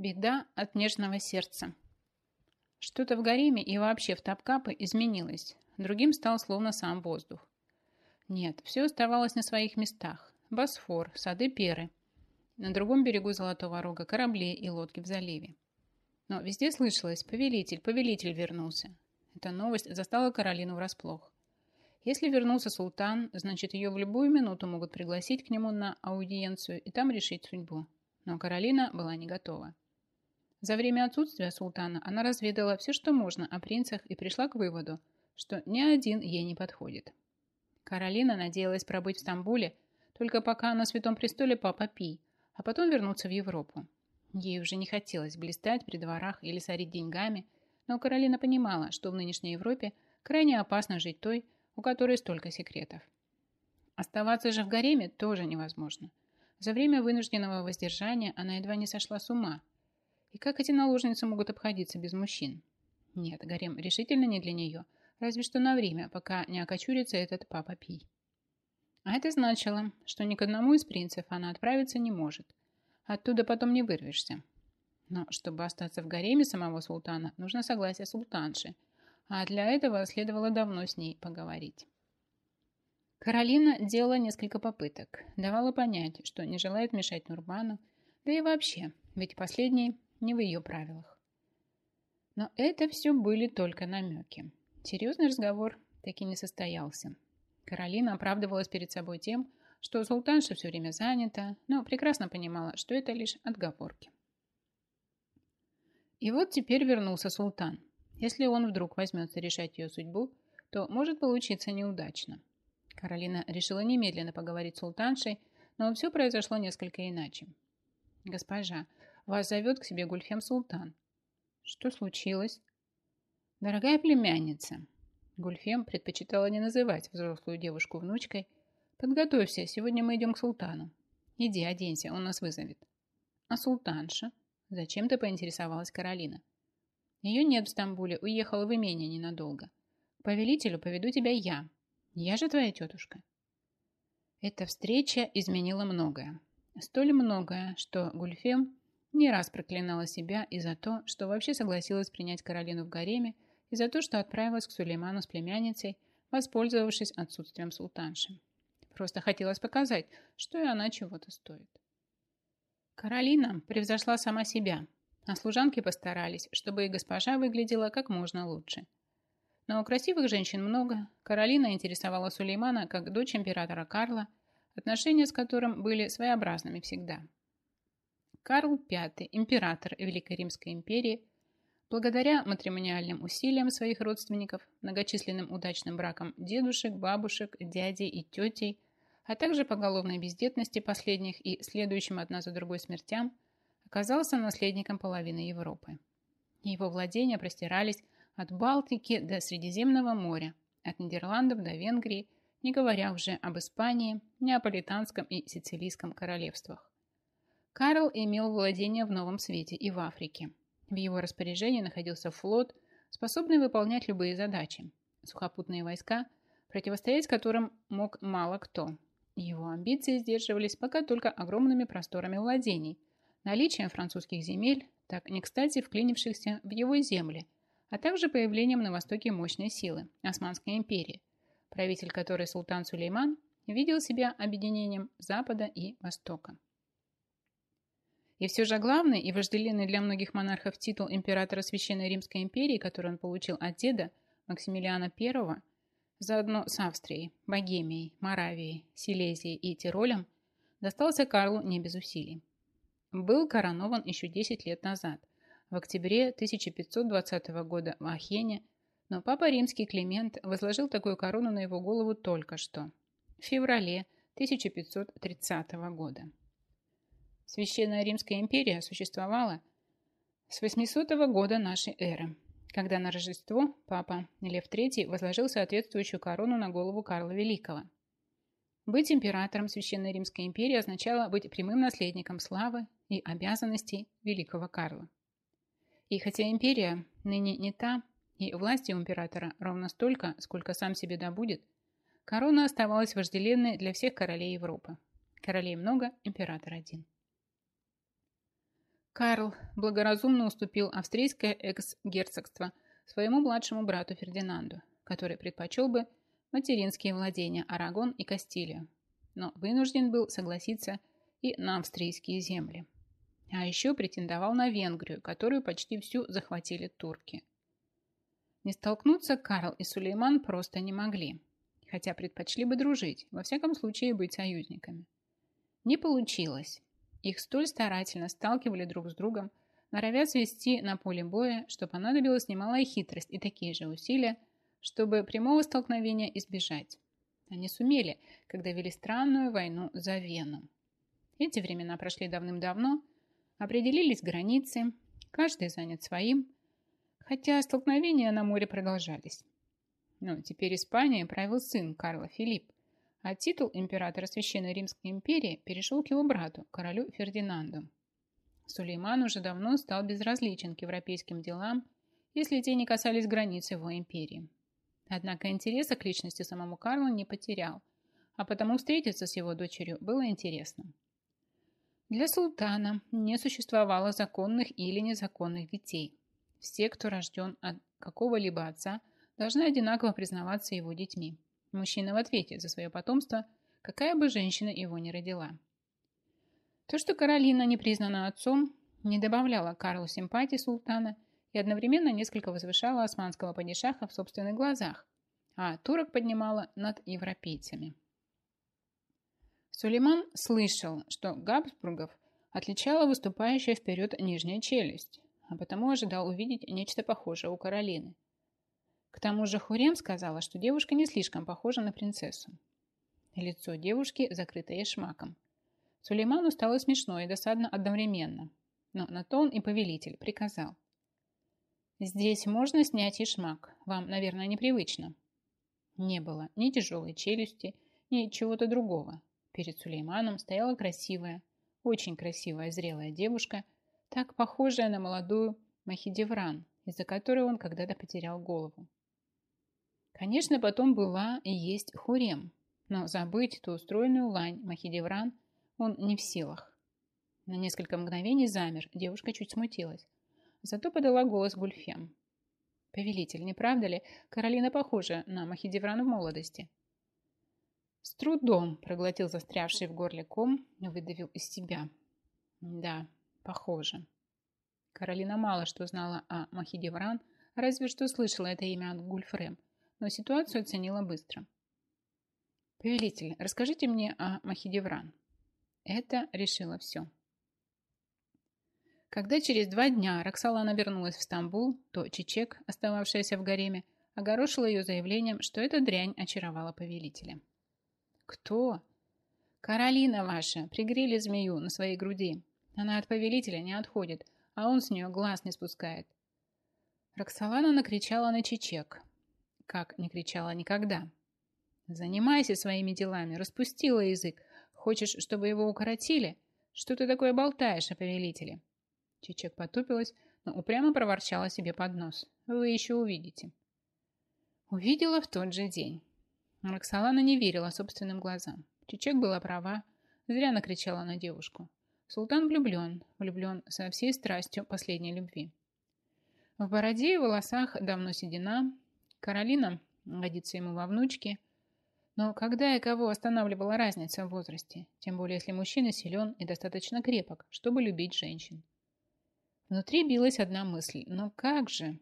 Беда от нежного сердца. Что-то в гареме и вообще в Тапкапы изменилось. Другим стал словно сам воздух. Нет, все оставалось на своих местах. Босфор, сады Перы. На другом берегу Золотого Рога корабли и лодки в заливе. Но везде слышалось «Повелитель, повелитель вернулся». Эта новость застала Каролину врасплох. Если вернулся султан, значит, ее в любую минуту могут пригласить к нему на аудиенцию и там решить судьбу. Но Каролина была не готова. За время отсутствия султана она разведала все, что можно о принцах и пришла к выводу, что ни один ей не подходит. Каролина надеялась пробыть в Стамбуле только пока на Святом Престоле Папа Пий, а потом вернуться в Европу. Ей уже не хотелось блистать при дворах или сорить деньгами, но Каролина понимала, что в нынешней Европе крайне опасно жить той, у которой столько секретов. Оставаться же в гареме тоже невозможно. За время вынужденного воздержания она едва не сошла с ума. И как эти наложницы могут обходиться без мужчин? Нет, гарем решительно не для нее, разве что на время, пока не окочурится этот папа Пий. А это значило, что ни к одному из принцев она отправиться не может. Оттуда потом не вырвешься. Но чтобы остаться в гареме самого султана, нужно согласие султанши – а для этого следовало давно с ней поговорить. Каролина делала несколько попыток, давала понять, что не желает мешать Нурбану, да и вообще, ведь последний не в ее правилах. Но это все были только намеки. Серьезный разговор таки не состоялся. Каролина оправдывалась перед собой тем, что султанша все время занята, но прекрасно понимала, что это лишь отговорки. И вот теперь вернулся султан, если он вдруг возьмется решать ее судьбу, то может получиться неудачно. Каролина решила немедленно поговорить с султаншей, но все произошло несколько иначе. «Госпожа, вас зовет к себе Гульфем Султан». «Что случилось?» «Дорогая племянница». Гульфем предпочитала не называть взрослую девушку внучкой. «Подготовься, сегодня мы идем к султану. Иди, оденься, он нас вызовет». «А султанша?» Зачем-то поинтересовалась Каролина. Ее нет в Стамбуле, уехала в имение ненадолго. К повелителю поведу тебя я. Я же твоя тетушка. Эта встреча изменила многое. Столь многое, что Гульфем не раз проклинала себя и за то, что вообще согласилась принять Каролину в гареме, и за то, что отправилась к Сулейману с племянницей, воспользовавшись отсутствием султанши. Просто хотелось показать, что и она чего-то стоит. Каролина превзошла сама себя – а служанки постарались, чтобы и госпожа выглядела как можно лучше. Но красивых женщин много. Каролина интересовала Сулеймана как дочь императора Карла, отношения с которым были своеобразными всегда. Карл V, император Великой Римской империи, благодаря матримониальным усилиям своих родственников, многочисленным удачным бракам дедушек, бабушек, дядей и тетей, а также поголовной бездетности последних и следующим одна за другой смертям – оказался наследником половины Европы. Его владения простирались от Балтики до Средиземного моря, от Нидерландов до Венгрии, не говоря уже об Испании, Неаполитанском и Сицилийском королевствах. Карл имел владения в Новом Свете и в Африке. В его распоряжении находился флот, способный выполнять любые задачи. Сухопутные войска, противостоять которым мог мало кто. Его амбиции сдерживались пока только огромными просторами владений – наличием французских земель, так не кстати вклинившихся в его земли, а также появлением на востоке мощной силы – Османской империи, правитель которой султан Сулейман видел себя объединением Запада и Востока. И все же главный и вожделенный для многих монархов титул императора Священной Римской империи, который он получил от деда Максимилиана I, заодно с Австрией, Богемией, Моравией, Силезией и Тиролем, достался Карлу не без усилий был коронован еще 10 лет назад, в октябре 1520 года в Ахене, но папа римский Климент возложил такую корону на его голову только что, в феврале 1530 года. Священная Римская империя существовала с 800 года нашей эры, когда на Рождество папа Лев III возложил соответствующую корону на голову Карла Великого – быть императором Священной Римской империи означало быть прямым наследником славы и обязанностей великого Карла. И хотя империя ныне не та, и власти у императора ровно столько, сколько сам себе добудет, корона оставалась вожделенной для всех королей Европы. Королей много, император один. Карл благоразумно уступил австрийское экс-герцогство своему младшему брату Фердинанду, который предпочел бы материнские владения Арагон и Кастилию, но вынужден был согласиться и на австрийские земли. А еще претендовал на Венгрию, которую почти всю захватили турки. Не столкнуться Карл и Сулейман просто не могли, хотя предпочли бы дружить, во всяком случае быть союзниками. Не получилось. Их столь старательно сталкивали друг с другом, норовя свести на поле боя, что понадобилась немалая хитрость и такие же усилия, чтобы прямого столкновения избежать. Они сумели, когда вели странную войну за Вену. Эти времена прошли давным-давно, определились границы, каждый занят своим, хотя столкновения на море продолжались. Но теперь Испания правил сын Карла Филипп, а титул императора Священной Римской империи перешел к его брату, королю Фердинанду. Сулейман уже давно стал безразличен к европейским делам, если те не касались границ его империи. Однако интереса к личности самому Карлу не потерял, а потому встретиться с его дочерью было интересно. Для султана не существовало законных или незаконных детей. Все, кто рожден от какого-либо отца, должны одинаково признаваться его детьми. Мужчина в ответе за свое потомство, какая бы женщина его ни родила. То, что Каролина не признана отцом, не добавляло Карлу симпатии султана и одновременно несколько возвышало османского падишаха в собственных глазах, а турок поднимала над европейцами. Сулейман слышал, что Габсбургов отличала выступающая вперед нижняя челюсть, а потому ожидал увидеть нечто похожее у Каролины – к тому же Хурем сказала, что девушка не слишком похожа на принцессу. Лицо девушки закрыто ешмаком. Сулейману стало смешно и досадно одновременно, но на то он и повелитель приказал. «Здесь можно снять ешмак, вам, наверное, непривычно». Не было ни тяжелой челюсти, ни чего-то другого. Перед Сулейманом стояла красивая, очень красивая зрелая девушка, так похожая на молодую Махидевран, из-за которой он когда-то потерял голову. Конечно, потом была и есть Хурем, но забыть ту устроенную лань Махидевран он не в силах. На несколько мгновений замер, девушка чуть смутилась. Зато подала голос Гульфем. «Повелитель, не правда ли, Каролина похожа на Махидевран в молодости?» С трудом проглотил застрявший в горле ком выдавил из себя. «Да, похоже». Каролина мало что знала о Махидевран, разве что слышала это имя от Гульфрем – но ситуацию оценила быстро. «Повелитель, расскажите мне о Махидевран». Это решило все. Когда через два дня Роксолана вернулась в Стамбул, то Чечек, остававшаяся в гареме, огорошила ее заявлением, что эта дрянь очаровала повелителя. «Кто?» «Каролина ваша, пригрели змею на своей груди. Она от повелителя не отходит, а он с нее глаз не спускает». Роксолана накричала на Чечек, как не кричала никогда. Занимайся своими делами, распустила язык. Хочешь, чтобы его укоротили? Что ты такое болтаешь о повелителе? Чичек потупилась, но упрямо проворчала себе под нос. Вы еще увидите. Увидела в тот же день. Роксолана не верила собственным глазам. Чичек была права, зря накричала на девушку. Султан влюблен, влюблен со всей страстью последней любви. В бороде и волосах давно седина, Каролина годится ему во внучке. Но когда и кого останавливала разница в возрасте, тем более если мужчина силен и достаточно крепок, чтобы любить женщин. Внутри билась одна мысль. Но как же?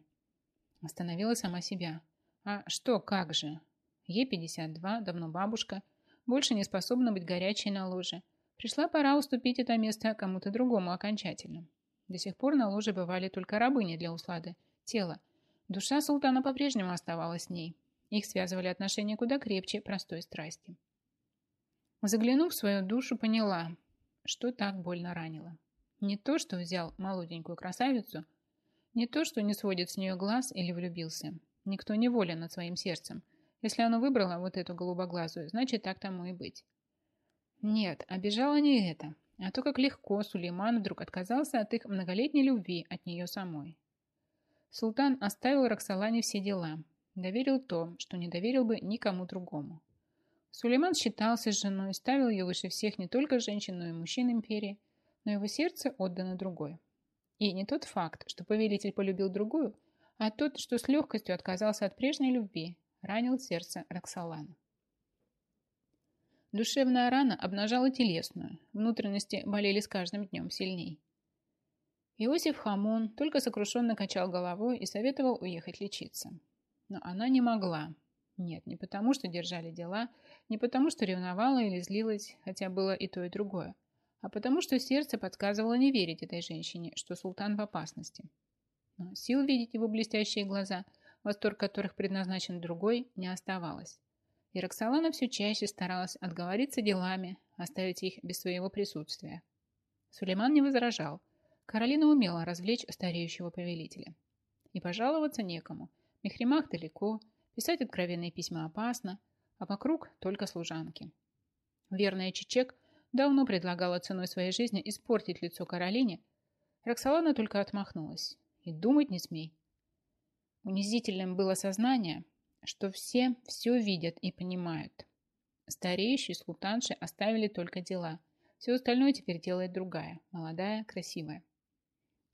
Остановила сама себя. А что как же? Ей 52, давно бабушка, больше не способна быть горячей на ложе. Пришла пора уступить это место кому-то другому окончательно. До сих пор на ложе бывали только рабыни для услады, тело, Душа султана по-прежнему оставалась с ней. Их связывали отношения куда крепче простой страсти. Заглянув в свою душу, поняла, что так больно ранило. Не то, что взял молоденькую красавицу, не то, что не сводит с нее глаз или влюбился. Никто не волен над своим сердцем. Если оно выбрало вот эту голубоглазую, значит, так тому и быть. Нет, обижала не это, а то, как легко Сулейман вдруг отказался от их многолетней любви от нее самой. Султан оставил Роксолане все дела, доверил то, что не доверил бы никому другому. Сулейман считался с женой, ставил ее выше всех не только женщин, но и мужчин империи, но его сердце отдано другой. И не тот факт, что повелитель полюбил другую, а тот, что с легкостью отказался от прежней любви, ранил сердце Роксолана. Душевная рана обнажала телесную, внутренности болели с каждым днем сильней. Иосиф Хамон только сокрушенно качал головой и советовал уехать лечиться. Но она не могла. Нет, не потому, что держали дела, не потому, что ревновала или злилась, хотя было и то, и другое, а потому, что сердце подсказывало не верить этой женщине, что султан в опасности. Но сил видеть его блестящие глаза, восторг которых предназначен другой, не оставалось. И Роксолана все чаще старалась отговориться делами, оставить их без своего присутствия. Сулейман не возражал. Каролина умела развлечь стареющего повелителя. И пожаловаться некому. Мехримах далеко, писать откровенные письма опасно, а вокруг только служанки. Верная Чечек давно предлагала ценой своей жизни испортить лицо Каролине. Роксолана только отмахнулась. И думать не смей. Унизительным было сознание, что все все видят и понимают. Стареющие султанши оставили только дела. Все остальное теперь делает другая, молодая, красивая.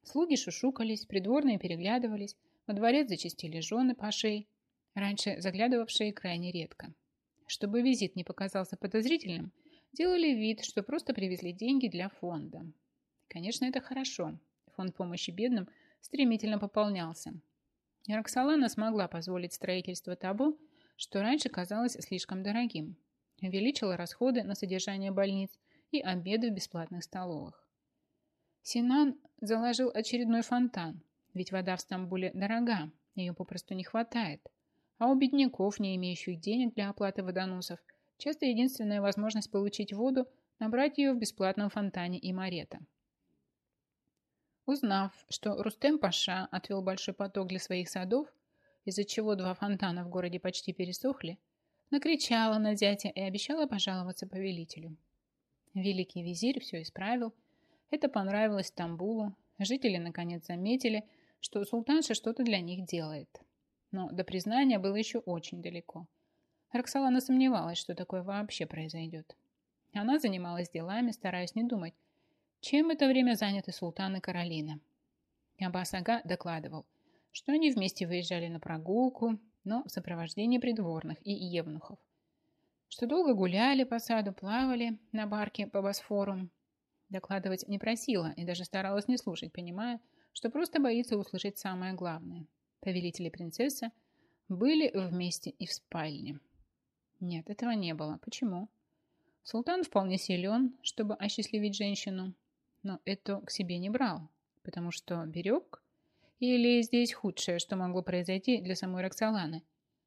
Слуги шушукались, придворные переглядывались, во дворец зачистили жены пашей, раньше заглядывавшие крайне редко. Чтобы визит не показался подозрительным, делали вид, что просто привезли деньги для фонда. Конечно, это хорошо. Фонд помощи бедным – стремительно пополнялся. И Роксолана смогла позволить строительство того, что раньше казалось слишком дорогим. Увеличила расходы на содержание больниц и обеды в бесплатных столовых. Синан заложил очередной фонтан, ведь вода в Стамбуле дорога, ее попросту не хватает. А у бедняков, не имеющих денег для оплаты водоносов, часто единственная возможность получить воду – набрать ее в бесплатном фонтане и марета. Узнав, что Рустем Паша отвел большой поток для своих садов, из-за чего два фонтана в городе почти пересохли, накричала на зятя и обещала пожаловаться повелителю. Великий визирь все исправил. Это понравилось Стамбулу. Жители наконец заметили, что султанша что-то для них делает. Но до признания было еще очень далеко. Роксолана сомневалась, что такое вообще произойдет. Она занималась делами, стараясь не думать, чем это время заняты султан и Каролина? Аббас Ага докладывал, что они вместе выезжали на прогулку, но в сопровождении придворных и евнухов, что долго гуляли по саду, плавали на барке по Босфору. Докладывать не просила и даже старалась не слушать, понимая, что просто боится услышать самое главное. Повелители принцесса были вместе и в спальне. Нет, этого не было. Почему? Султан вполне силен, чтобы осчастливить женщину, но это к себе не брал, потому что берег? Или здесь худшее, что могло произойти для самой Роксоланы?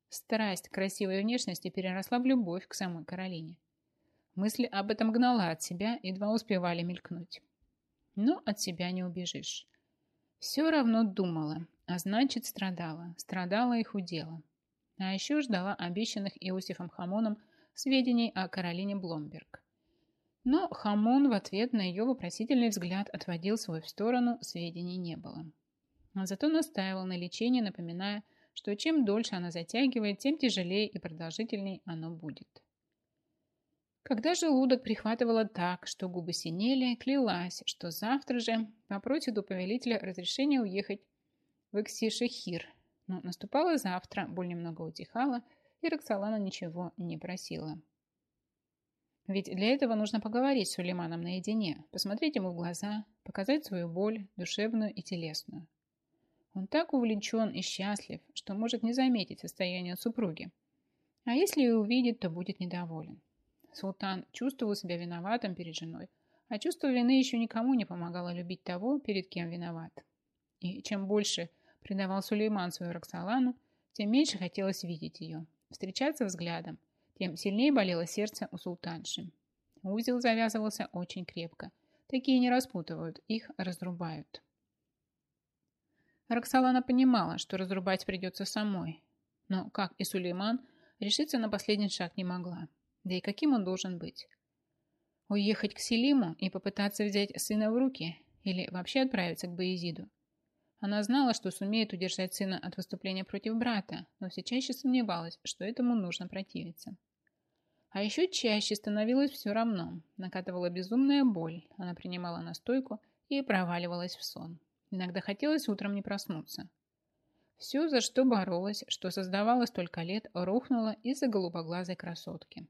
Страсть красивой внешности переросла в любовь к самой Каролине. Мысли об этом гнала от себя, едва успевали мелькнуть. Но от себя не убежишь. Все равно думала, а значит страдала. Страдала и худела. А еще ждала обещанных Иосифом Хамоном сведений о Каролине Бломберг. Но Хамон в ответ на ее вопросительный взгляд отводил свой в сторону, сведений не было. А зато настаивал на лечении, напоминая, что чем дольше она затягивает, тем тяжелее и продолжительней оно будет. Когда желудок прихватывало так, что губы синели, клялась, что завтра же попросит у повелителя разрешения уехать в Эксишехир. Но наступало завтра, боль немного утихала, и Роксолана ничего не просила. Ведь для этого нужно поговорить с Сулейманом наедине, посмотреть ему в глаза, показать свою боль, душевную и телесную. Он так увлечен и счастлив, что может не заметить состояние супруги. А если и увидит, то будет недоволен. Султан чувствовал себя виноватым перед женой, а чувство вины еще никому не помогало любить того, перед кем виноват. И чем больше предавал Сулейман свою Роксолану, тем меньше хотелось видеть ее, встречаться взглядом, тем сильнее болело сердце у султанши. Узел завязывался очень крепко. Такие не распутывают, их разрубают. Роксолана понимала, что разрубать придется самой. Но, как и Сулейман, решиться на последний шаг не могла. Да и каким он должен быть? Уехать к Селиму и попытаться взять сына в руки? Или вообще отправиться к Боязиду? Она знала, что сумеет удержать сына от выступления против брата, но все чаще сомневалась, что этому нужно противиться. А еще чаще становилось все равно. Накатывала безумная боль. Она принимала настойку и проваливалась в сон. Иногда хотелось утром не проснуться. Все, за что боролась, что создавала столько лет, рухнуло из-за голубоглазой красотки.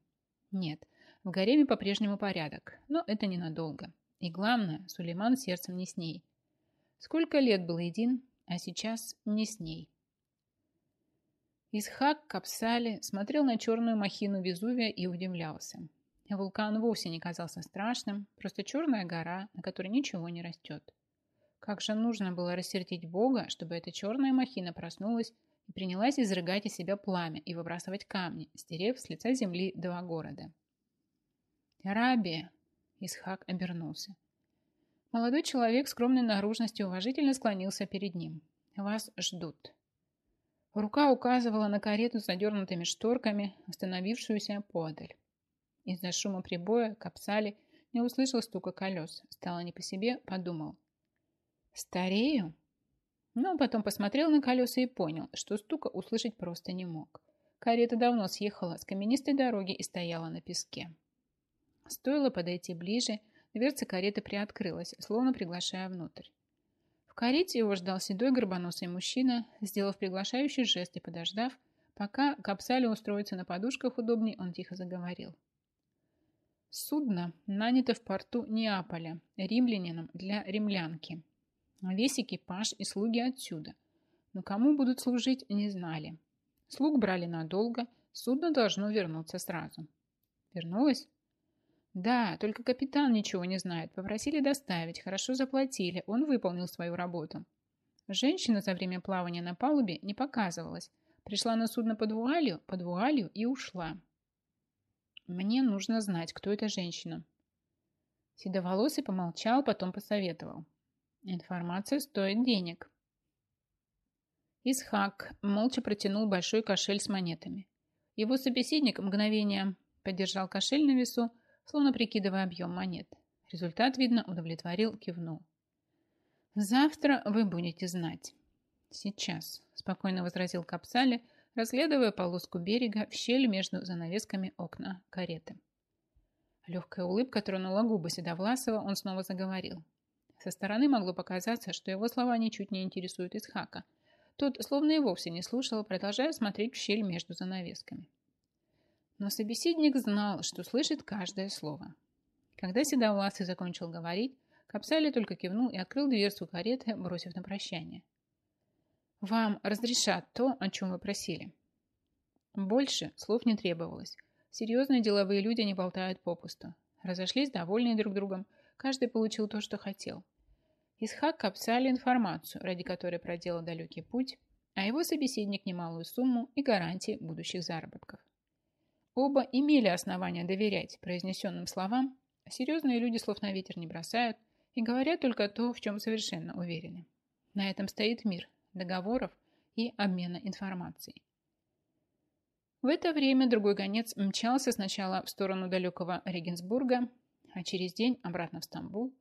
Нет, в гареме по-прежнему порядок, но это ненадолго. И главное, Сулейман сердцем не с ней. Сколько лет был един, а сейчас не с ней. Исхак Капсали смотрел на черную махину Везувия и удивлялся. Вулкан вовсе не казался страшным, просто черная гора, на которой ничего не растет. Как же нужно было рассердить Бога, чтобы эта черная махина проснулась и принялась изрыгать из себя пламя и выбрасывать камни, стерев с лица земли два города. «Арабия!» – Исхак обернулся. Молодой человек скромной наружности уважительно склонился перед ним. «Вас ждут». Рука указывала на карету с задернутыми шторками, остановившуюся подаль. Из-за шума прибоя Капсали не услышал стука колес. Стало не по себе, подумал. «Старею?» Но потом посмотрел на колеса и понял, что стука услышать просто не мог. Карета давно съехала с каменистой дороги и стояла на песке. Стоило подойти ближе, дверца кареты приоткрылась, словно приглашая внутрь. В карете его ждал седой горбоносый мужчина, сделав приглашающий жест и подождав, пока Капсали устроится на подушках удобней, он тихо заговорил. Судно нанято в порту Неаполя римлянином для римлянки. Весь экипаж и слуги отсюда. Но кому будут служить, не знали. Слуг брали надолго, судно должно вернуться сразу. Вернулось? Да, только капитан ничего не знает. Попросили доставить, хорошо заплатили. Он выполнил свою работу. Женщина за время плавания на палубе не показывалась. Пришла на судно под вуалью, под вуалью и ушла. Мне нужно знать, кто эта женщина. Седоволосый помолчал, потом посоветовал. Информация стоит денег. Исхак молча протянул большой кошель с монетами. Его собеседник мгновение подержал кошель на весу, словно прикидывая объем монет. Результат, видно, удовлетворил, кивнул. «Завтра вы будете знать». «Сейчас», – спокойно возразил Капсали, – разглядывая полоску берега в щель между занавесками окна кареты. Легкая улыбка тронула губы Седовласова, он снова заговорил. Со стороны могло показаться, что его слова ничуть не интересуют Исхака. Тот словно и вовсе не слушал, продолжая смотреть в щель между занавесками. Но собеседник знал, что слышит каждое слово. Когда Седовласый закончил говорить, Капсали только кивнул и открыл дверцу кареты, бросив на прощание – вам разрешат то, о чем вы просили. Больше слов не требовалось. Серьезные деловые люди не болтают попусту. Разошлись довольные друг другом. Каждый получил то, что хотел. Исхак капсали информацию, ради которой проделал далекий путь, а его собеседник немалую сумму и гарантии будущих заработков. Оба имели основания доверять произнесенным словам, серьезные люди слов на ветер не бросают и говорят только то, в чем совершенно уверены. На этом стоит мир, договоров и обмена информацией. В это время другой гонец мчался сначала в сторону далекого Регенсбурга, а через день обратно в Стамбул,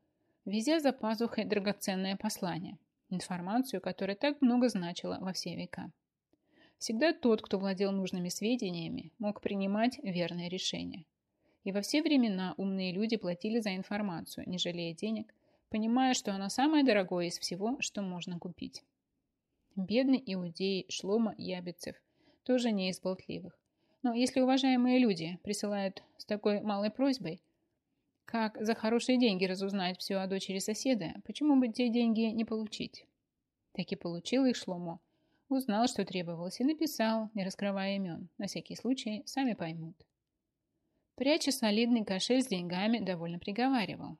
везя за пазухой драгоценное послание, информацию, которая так много значила во все века. Всегда тот, кто владел нужными сведениями, мог принимать верные решения. И во все времена умные люди платили за информацию, не жалея денег, понимая, что она самое дорогое из всего, что можно купить. Бедный иудей Шлома Ябицев, тоже не из болтливых. Но если уважаемые люди присылают с такой малой просьбой, как за хорошие деньги разузнать все о дочери соседа, почему бы те деньги не получить? Так и получил их Шломо. Узнал, что требовалось, и написал, не раскрывая имен. На всякий случай, сами поймут. Пряча солидный кошель с деньгами, довольно приговаривал.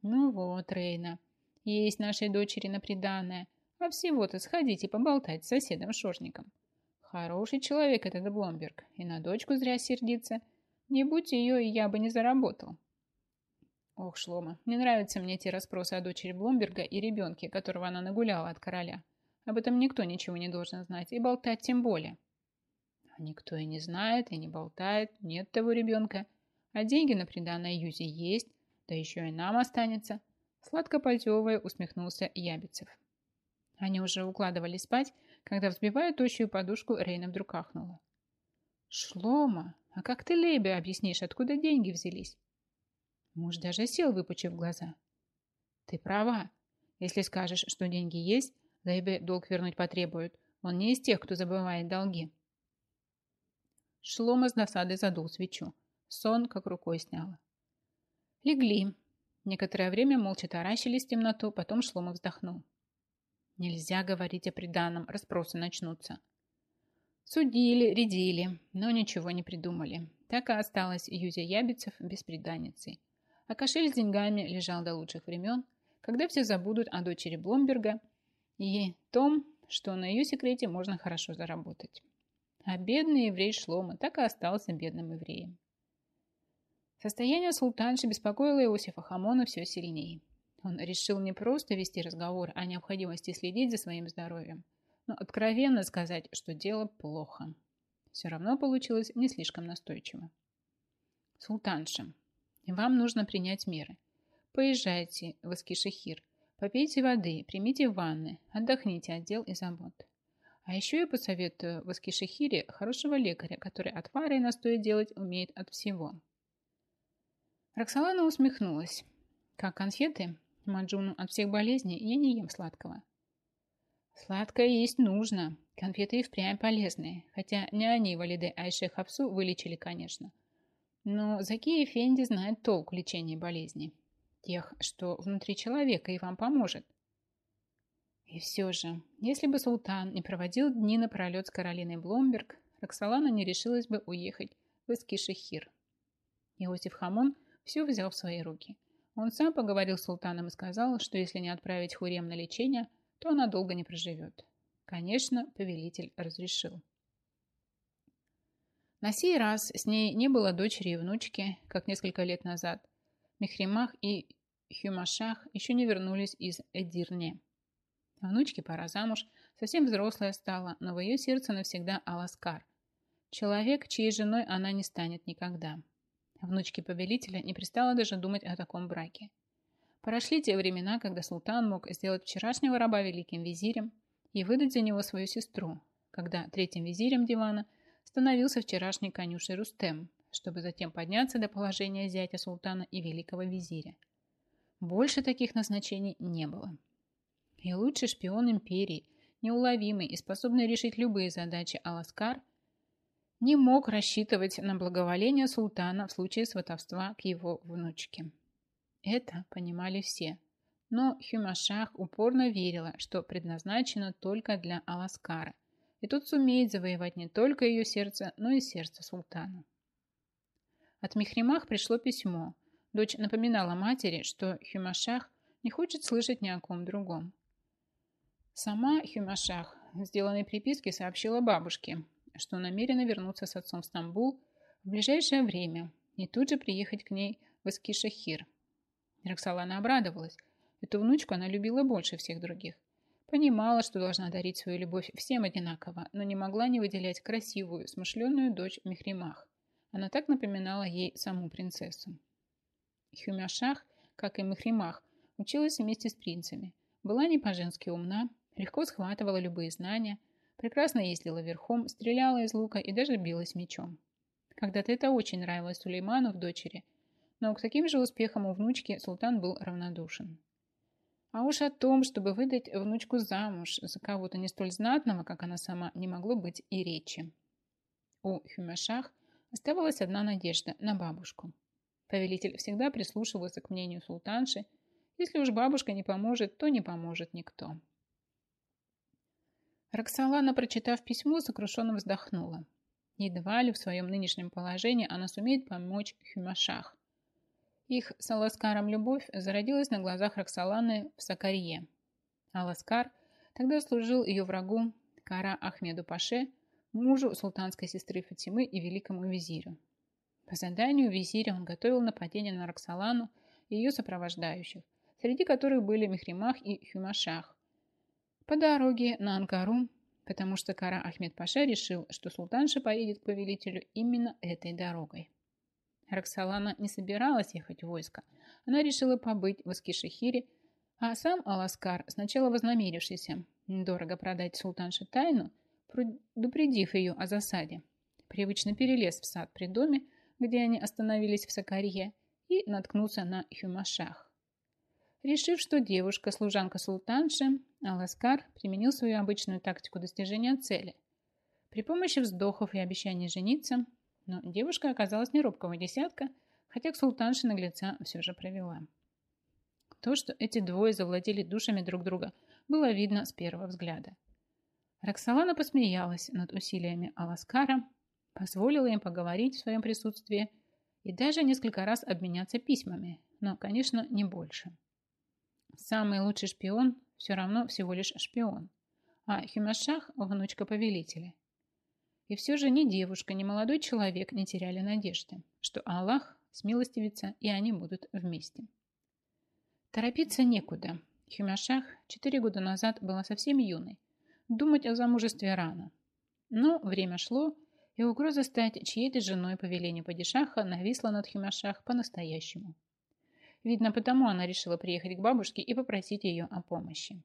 Ну вот, Рейна, есть нашей дочери на приданное. А всего-то сходите поболтать с соседом-шорником. Хороший человек этот Бломберг, и на дочку зря сердится. Не будь ее, и я бы не заработал. Ох, Шлома, не нравятся мне те расспросы о дочери Бломберга и ребенке, которого она нагуляла от короля. Об этом никто ничего не должен знать, и болтать тем более. А никто и не знает, и не болтает, нет того ребенка. А деньги на приданное Юзе есть, да еще и нам останется. Сладко позевывая, усмехнулся Ябицев. Они уже укладывались спать, когда, взбивая тощую подушку, Рейна вдруг ахнула. «Шлома, а как ты Лебе объяснишь, откуда деньги взялись?» Муж даже сел, выпучив глаза. «Ты права. Если скажешь, что деньги есть, Лейбе долг вернуть потребуют. Он не из тех, кто забывает долги. Шлома с досадой задул свечу. Сон как рукой сняла. Легли. Некоторое время молча таращились в темноту, потом Шлома вздохнул. Нельзя говорить о приданом, расспросы начнутся. Судили, редили, но ничего не придумали. Так и осталась Юзя Ябицев без приданницы. А кошель с деньгами лежал до лучших времен, когда все забудут о дочери Бломберга и том, что на ее секрете можно хорошо заработать. А бедный еврей Шлома так и остался бедным евреем. Состояние султанши беспокоило Иосифа Хамона все сильнее. Он решил не просто вести разговор о необходимости следить за своим здоровьем, но откровенно сказать, что дело плохо. Все равно получилось не слишком настойчиво. Султанша, вам нужно принять меры. Поезжайте в Аскишехир, попейте воды, примите ванны, отдохните от дел и забот. А еще я посоветую в Аскишехире хорошего лекаря, который отвары и настои делать умеет от всего. Роксолана усмехнулась. Как конфеты, Маджуну от всех болезней я не ем сладкого. Сладкое есть нужно. Конфеты и впрямь полезные. Хотя не они Валиде Айше Хапсу вылечили, конечно. Но Закия Фенди знает толк в лечении болезней. Тех, что внутри человека и вам поможет. И все же, если бы султан не проводил дни напролет с Каролиной Бломберг, Роксолана не решилась бы уехать в Эскишехир. Иосиф Хамон все взял в свои руки. Он сам поговорил с султаном и сказал, что если не отправить Хурем на лечение, то она долго не проживет. Конечно, повелитель разрешил. На сей раз с ней не было дочери и внучки, как несколько лет назад. Мехримах и Хюмашах еще не вернулись из Эдирне. Внучке пора замуж, совсем взрослая стала, но в ее сердце навсегда Аласкар. Человек, чьей женой она не станет никогда. Внучке повелителя не пристало даже думать о таком браке. Прошли те времена, когда султан мог сделать вчерашнего раба великим визирем и выдать за него свою сестру, когда третьим визирем дивана становился вчерашний конюшей Рустем, чтобы затем подняться до положения зятя султана и великого визиря. Больше таких назначений не было. И лучший шпион империи, неуловимый и способный решить любые задачи Аласкар, не мог рассчитывать на благоволение султана в случае сватовства к его внучке. Это понимали все. Но Хюмашах упорно верила, что предназначено только для Аласкара, и тот сумеет завоевать не только ее сердце, но и сердце султана. От Михримах пришло письмо. Дочь напоминала матери, что Хюмашах не хочет слышать ни о ком другом. Сама Хюмашах в сделанной приписке сообщила бабушке, что намерена вернуться с отцом в Стамбул в ближайшее время и тут же приехать к ней в Эскишахир, Роксолана обрадовалась. Эту внучку она любила больше всех других. Понимала, что должна дарить свою любовь всем одинаково, но не могла не выделять красивую, смышленную дочь Мехримах. Она так напоминала ей саму принцессу. Хюмяшах, как и Мехримах, училась вместе с принцами. Была не по-женски умна, легко схватывала любые знания, прекрасно ездила верхом, стреляла из лука и даже билась мечом. Когда-то это очень нравилось Сулейману в дочери – но к таким же успехам у внучки султан был равнодушен. А уж о том, чтобы выдать внучку замуж за кого-то не столь знатного, как она сама, не могло быть и речи. У Хюмешах оставалась одна надежда на бабушку. Повелитель всегда прислушивался к мнению султанши. Если уж бабушка не поможет, то не поможет никто. Роксолана, прочитав письмо, сокрушенно вздохнула. Едва ли в своем нынешнем положении она сумеет помочь Хюмашах. Их с Аласкаром любовь зародилась на глазах Роксоланы в Сакарье. Аласкар тогда служил ее врагу Кара Ахмеду Паше, мужу султанской сестры Фатимы и великому визирю. По заданию визиря он готовил нападение на Роксолану и ее сопровождающих, среди которых были Мехримах и Хюмашах. По дороге на Анкару, потому что Кара Ахмед Паша решил, что султанша поедет к повелителю именно этой дорогой. Роксолана не собиралась ехать в войско. Она решила побыть в Аскишехире, а сам Аласкар, сначала вознамерившийся дорого продать султанше тайну, предупредив ее о засаде, привычно перелез в сад при доме, где они остановились в Сакарье, и наткнулся на Хюмашах. Решив, что девушка – служанка султанши, Аласкар применил свою обычную тактику достижения цели. При помощи вздохов и обещаний жениться, но девушка оказалась не робкого десятка, хотя к султанше наглеца все же провела. То, что эти двое завладели душами друг друга, было видно с первого взгляда. Роксолана посмеялась над усилиями Аласкара, позволила им поговорить в своем присутствии и даже несколько раз обменяться письмами, но, конечно, не больше. Самый лучший шпион все равно всего лишь шпион, а Хюмашах – внучка повелителя. И все же ни девушка, ни молодой человек не теряли надежды, что Аллах смилостивится, и они будут вместе. Торопиться некуда. Хюмашах четыре года назад была совсем юной. Думать о замужестве рано. Но время шло, и угроза стать чьей-то женой по велению падишаха нависла над Хюмашах по-настоящему. Видно, потому она решила приехать к бабушке и попросить ее о помощи.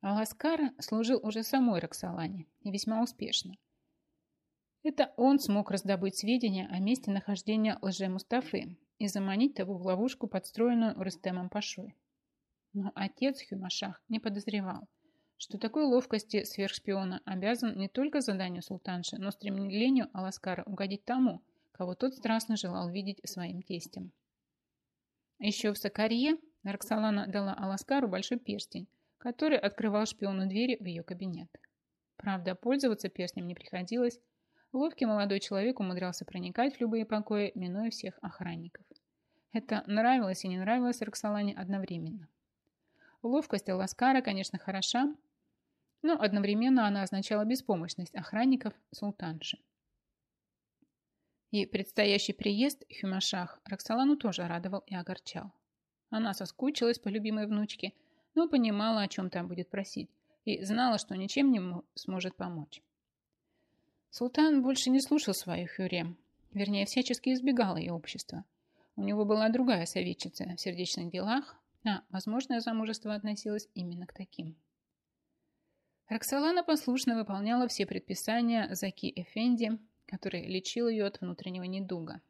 Аласкар служил уже самой Роксолане и весьма успешно. Это он смог раздобыть сведения о месте нахождения лже-Мустафы и заманить того в ловушку, подстроенную Рустемом Пашой. Но отец Хюмашах не подозревал, что такой ловкости сверхшпиона обязан не только заданию султанши, но стремлению Аласкара угодить тому, кого тот страстно желал видеть своим тестем. Еще в Сакарье Роксолана дала Аласкару большой перстень, который открывал шпиону двери в ее кабинет. Правда, пользоваться перстнем не приходилось. Ловкий молодой человек умудрялся проникать в любые покои, минуя всех охранников. Это нравилось и не нравилось Роксолане одновременно. Ловкость Аласкара, конечно, хороша, но одновременно она означала беспомощность охранников султанши. И предстоящий приезд Хюмашах Роксолану тоже радовал и огорчал. Она соскучилась по любимой внучке, но понимала, о чем там будет просить, и знала, что ничем не сможет помочь. Султан больше не слушал свою Хюрем, вернее, всячески избегал ее общества. У него была другая советчица в сердечных делах, а возможное замужество относилось именно к таким. Роксолана послушно выполняла все предписания Заки Эфенди, который лечил ее от внутреннего недуга.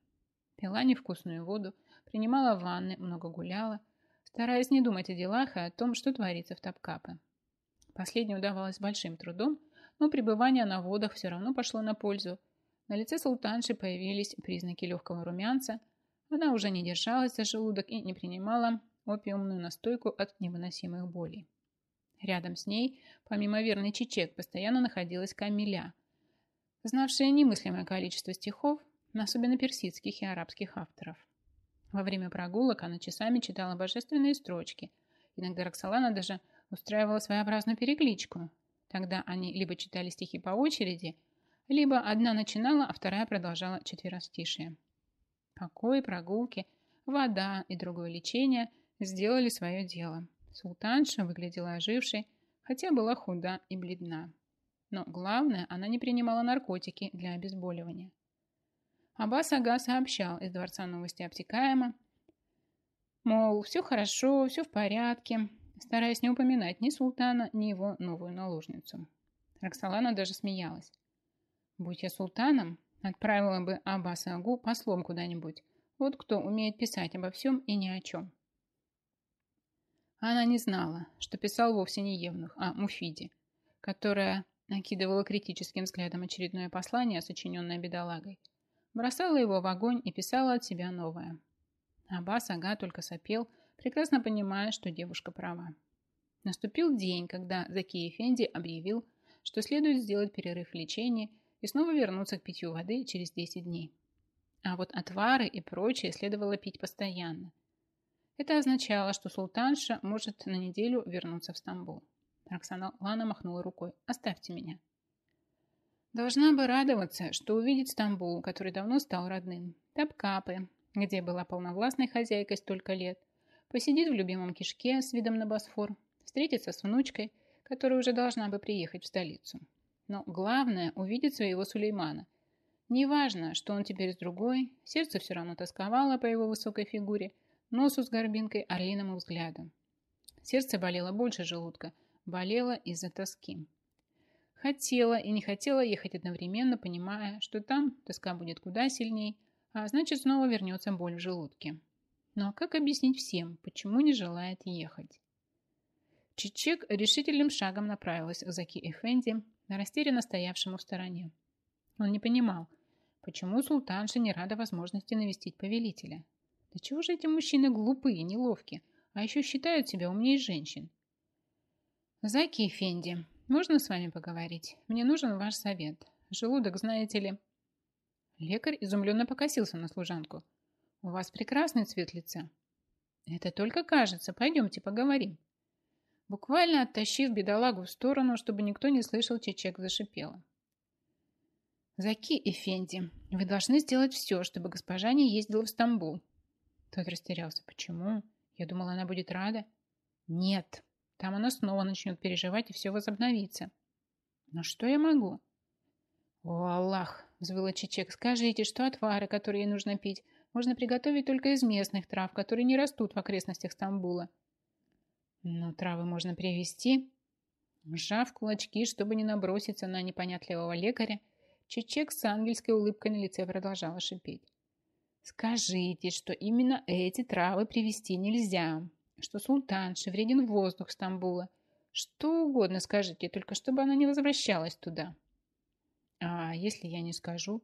Пила невкусную воду, принимала ванны, много гуляла, стараясь не думать о делах и о том, что творится в Топкапе. Последнее удавалось большим трудом, но пребывание на водах все равно пошло на пользу. На лице султанши появились признаки легкого румянца. Она уже не держалась за желудок и не принимала опиумную настойку от невыносимых болей. Рядом с ней, помимо верной Чечек, постоянно находилась Камиля, знавшая немыслимое количество стихов, особенно персидских и арабских авторов. Во время прогулок она часами читала божественные строчки. Иногда Роксолана даже устраивала своеобразную перекличку. Тогда они либо читали стихи по очереди, либо одна начинала, а вторая продолжала четверостишие. Покой, прогулки, вода и другое лечение сделали свое дело. Султанша выглядела ожившей, хотя была худа и бледна. Но главное, она не принимала наркотики для обезболивания. Аббас Ага сообщал из Дворца новости обтекаемо, мол, все хорошо, все в порядке, стараясь не упоминать ни султана, ни его новую наложницу. Роксолана даже смеялась. Будь я султаном, отправила бы Аббаса Агу послом куда-нибудь. Вот кто умеет писать обо всем и ни о чем. Она не знала, что писал вовсе не Евнух, а Муфиди, которая накидывала критическим взглядом очередное послание, сочиненное бедолагой, бросала его в огонь и писала от себя новое. Аббас Ага только сопел, прекрасно понимая, что девушка права. Наступил день, когда Заки Эфенди объявил, что следует сделать перерыв в лечении и снова вернуться к питью воды через 10 дней. А вот отвары и прочее следовало пить постоянно. Это означало, что султанша может на неделю вернуться в Стамбул. Роксана Лана махнула рукой. «Оставьте меня». Должна бы радоваться, что увидит Стамбул, который давно стал родным. Тапкапы, где была полновластной хозяйкой столько лет. Посидит в любимом кишке с видом на Босфор. Встретится с внучкой, которая уже должна бы приехать в столицу. Но главное – увидеть своего Сулеймана. Неважно, что он теперь с другой, сердце все равно тосковало по его высокой фигуре, носу с горбинкой, орлиным взглядом. Сердце болело больше желудка – болела из-за тоски. Хотела и не хотела ехать одновременно, понимая, что там тоска будет куда сильней, а значит снова вернется боль в желудке. Но как объяснить всем, почему не желает ехать? Чичек решительным шагом направилась к Заки Эфенди, растерянно стоявшему в стороне. Он не понимал, почему султанша не рада возможности навестить повелителя. Да чего же эти мужчины глупые, неловкие, а еще считают себя умнее женщин? Заки Эфенди, можно с вами поговорить? Мне нужен ваш совет. Желудок, знаете ли... Лекарь изумленно покосился на служанку. У вас прекрасный цвет лица. Это только кажется. Пойдемте поговорим. Буквально оттащив бедолагу в сторону, чтобы никто не слышал, Чечек зашипела. «Заки, Эфенди, вы должны сделать все, чтобы госпожа не ездила в Стамбул». Тот растерялся. «Почему? Я думала, она будет рада». «Нет, там она снова начнет переживать, и все возобновится». «Но что я могу?» «О, Аллах!» – взвыла Чечек. «Скажите, что отвары, которые ей нужно пить, можно приготовить только из местных трав, которые не растут в окрестностях Стамбула. Но травы можно привезти. Сжав кулачки, чтобы не наброситься на непонятливого лекаря, Чечек с ангельской улыбкой на лице продолжала шипеть. «Скажите, что именно эти травы привезти нельзя, что султанши вреден воздух Стамбула. Что угодно скажите, только чтобы она не возвращалась туда». «А если я не скажу?»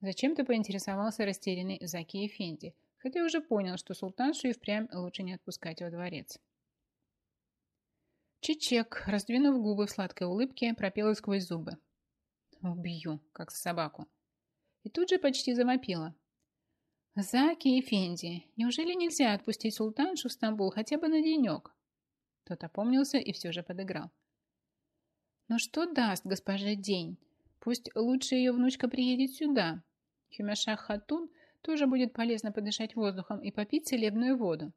Зачем-то поинтересовался растерянный Заки Эфенди, хотя уже понял, что султаншу и впрямь лучше не отпускать во дворец. Чичек, раздвинув губы в сладкой улыбке, пропела сквозь зубы. «Убью, как собаку». И тут же почти завопила. «Заки и Фенди, неужели нельзя отпустить султаншу в Стамбул хотя бы на денек?» Тот опомнился и все же подыграл. «Но что даст госпоже день? Пусть лучше ее внучка приедет сюда. Хюмяшах Хатун тоже будет полезно подышать воздухом и попить целебную воду».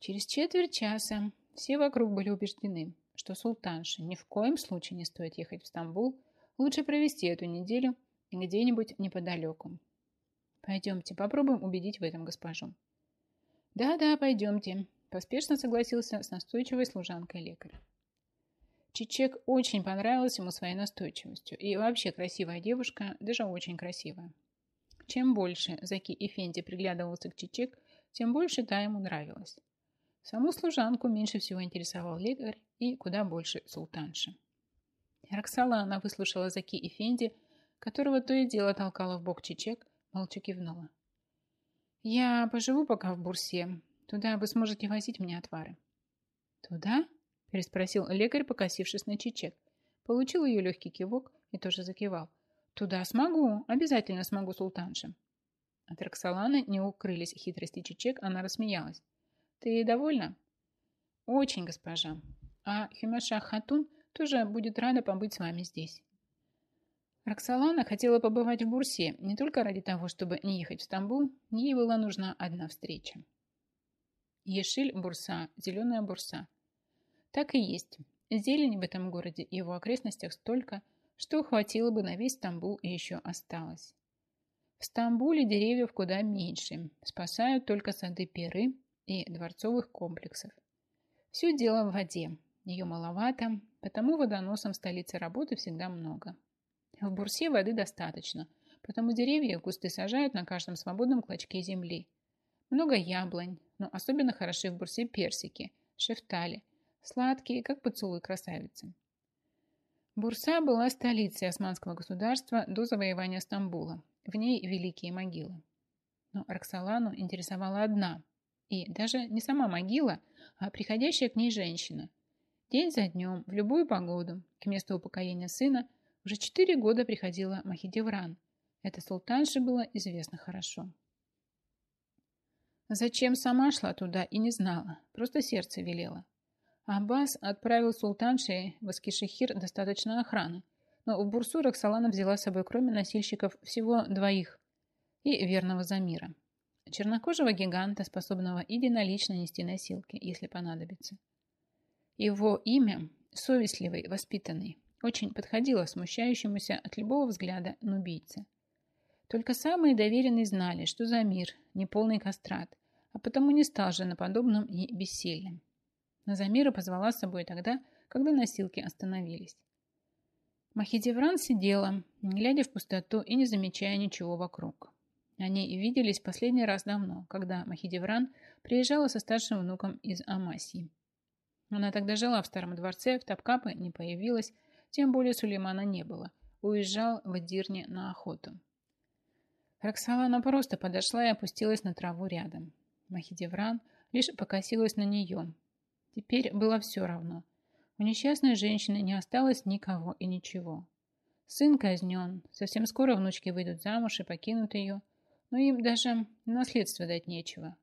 Через четверть часа все вокруг были убеждены, что султанше ни в коем случае не стоит ехать в Стамбул, лучше провести эту неделю где-нибудь неподалеку. Пойдемте, попробуем убедить в этом госпожу. Да-да, пойдемте, поспешно согласился с настойчивой служанкой лекарь. Чичек очень понравилась ему своей настойчивостью. И вообще красивая девушка, даже очень красивая. Чем больше Заки и Фенди приглядывался к Чичек, тем больше та ему нравилась. Саму служанку меньше всего интересовал лекарь и куда больше султанша. Роксолана выслушала Заки и Фенди, которого то и дело толкала в бок Чичек, молча кивнула. «Я поживу пока в Бурсе. Туда вы сможете возить мне отвары». «Туда?» – переспросил лекарь, покосившись на Чичек. Получил ее легкий кивок и тоже закивал. «Туда смогу, обязательно смогу, султанша». От Роксоланы не укрылись хитрости Чичек, она рассмеялась. Ты довольна? Очень, госпожа. А Хюмеша Хатун тоже будет рада побыть с вами здесь. Роксолана хотела побывать в Бурсе не только ради того, чтобы не ехать в Стамбул, ей была нужна одна встреча. Ешиль Бурса, зеленая Бурса. Так и есть. Зелени в этом городе и его окрестностях столько, что хватило бы на весь Стамбул и еще осталось. В Стамбуле деревьев куда меньше, спасают только сады Перы и дворцовых комплексов. Все дело в воде. Ее маловато, потому водоносом в столице работы всегда много. В Бурсе воды достаточно, потому деревья кусты сажают на каждом свободном клочке земли. Много яблонь, но особенно хороши в Бурсе персики, шефтали, сладкие, как поцелуй красавицы. Бурса была столицей османского государства до завоевания Стамбула. В ней великие могилы. Но Роксолану интересовала одна и даже не сама могила, а приходящая к ней женщина. День за днем, в любую погоду, к месту упокоения сына уже четыре года приходила Махидевран. Это султанше было известно хорошо. Зачем сама шла туда и не знала, просто сердце велело. Аббас отправил султанше в Аскишехир достаточно охраны, но в Бурсу Роксолана взяла с собой кроме носильщиков всего двоих и верного Замира. Чернокожего гиганта, способного единолично нести носилки, если понадобится. Его имя, совестливый, воспитанный, очень подходило смущающемуся от любого взгляда нубийце. Только самые доверенные знали, что за мир не полный кастрат, а потому не стал женоподобным и бессильным. Но Замира позвала с собой тогда, когда носилки остановились. Махидевран сидела, глядя в пустоту и не замечая ничего вокруг. Они виделись последний раз давно, когда Махидевран приезжала со старшим внуком из Амасии. Она тогда жила в старом дворце, в Тапкапе не появилась, тем более Сулеймана не было. Уезжал в Адирне на охоту. Роксолана просто подошла и опустилась на траву рядом. Махидевран лишь покосилась на нее. Теперь было все равно. У несчастной женщины не осталось никого и ничего. Сын казнен, совсем скоро внучки выйдут замуж и покинут ее, но им даже наследство дать нечего.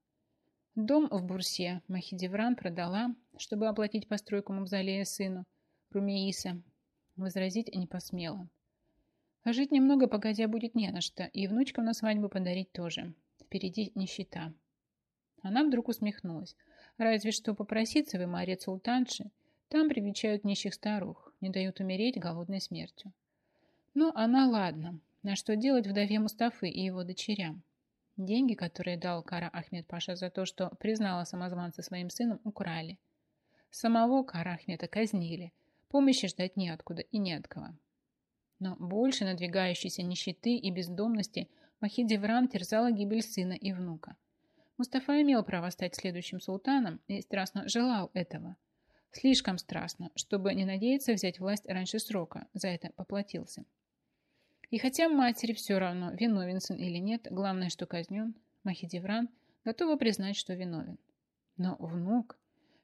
Дом в Бурсе Махидевран продала, чтобы оплатить постройку мавзолея сыну, Румеиса. Возразить не посмела. А жить немного погодя будет не на что, и внучкам на свадьбу подарить тоже. Впереди нищета. Она вдруг усмехнулась. Разве что попроситься в Имаре Султанши, там привечают нищих старух, не дают умереть голодной смертью. Но она ладно. На что делать вдове Мустафы и его дочерям? Деньги, которые дал Кара Ахмед Паша за то, что признала самозванца своим сыном, украли. Самого Кара Ахмета казнили. Помощи ждать неоткуда и не от кого. Но больше надвигающейся нищеты и бездомности Махидевран терзала гибель сына и внука. Мустафа имел право стать следующим султаном и страстно желал этого. Слишком страстно, чтобы не надеяться взять власть раньше срока, за это поплатился. И хотя матери все равно, виновен сын или нет, главное, что казнен, Махидевран готова признать, что виновен. Но внук...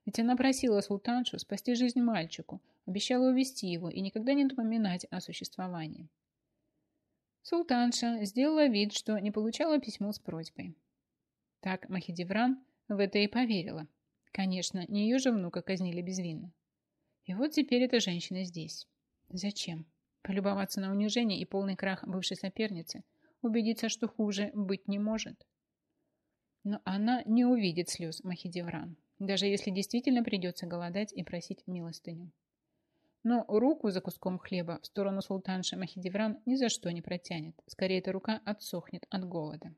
Ведь она просила султаншу спасти жизнь мальчику, обещала увести его и никогда не напоминать о существовании. Султанша сделала вид, что не получала письмо с просьбой. Так Махидевран в это и поверила. Конечно, не ее же внука казнили безвинно. И вот теперь эта женщина здесь. Зачем? Полюбоваться на унижение и полный крах бывшей соперницы, убедиться, что хуже быть не может. Но она не увидит слез Махидевран, даже если действительно придется голодать и просить милостыню. Но руку за куском хлеба в сторону султанши Махидевран ни за что не протянет. Скорее, эта рука отсохнет от голода.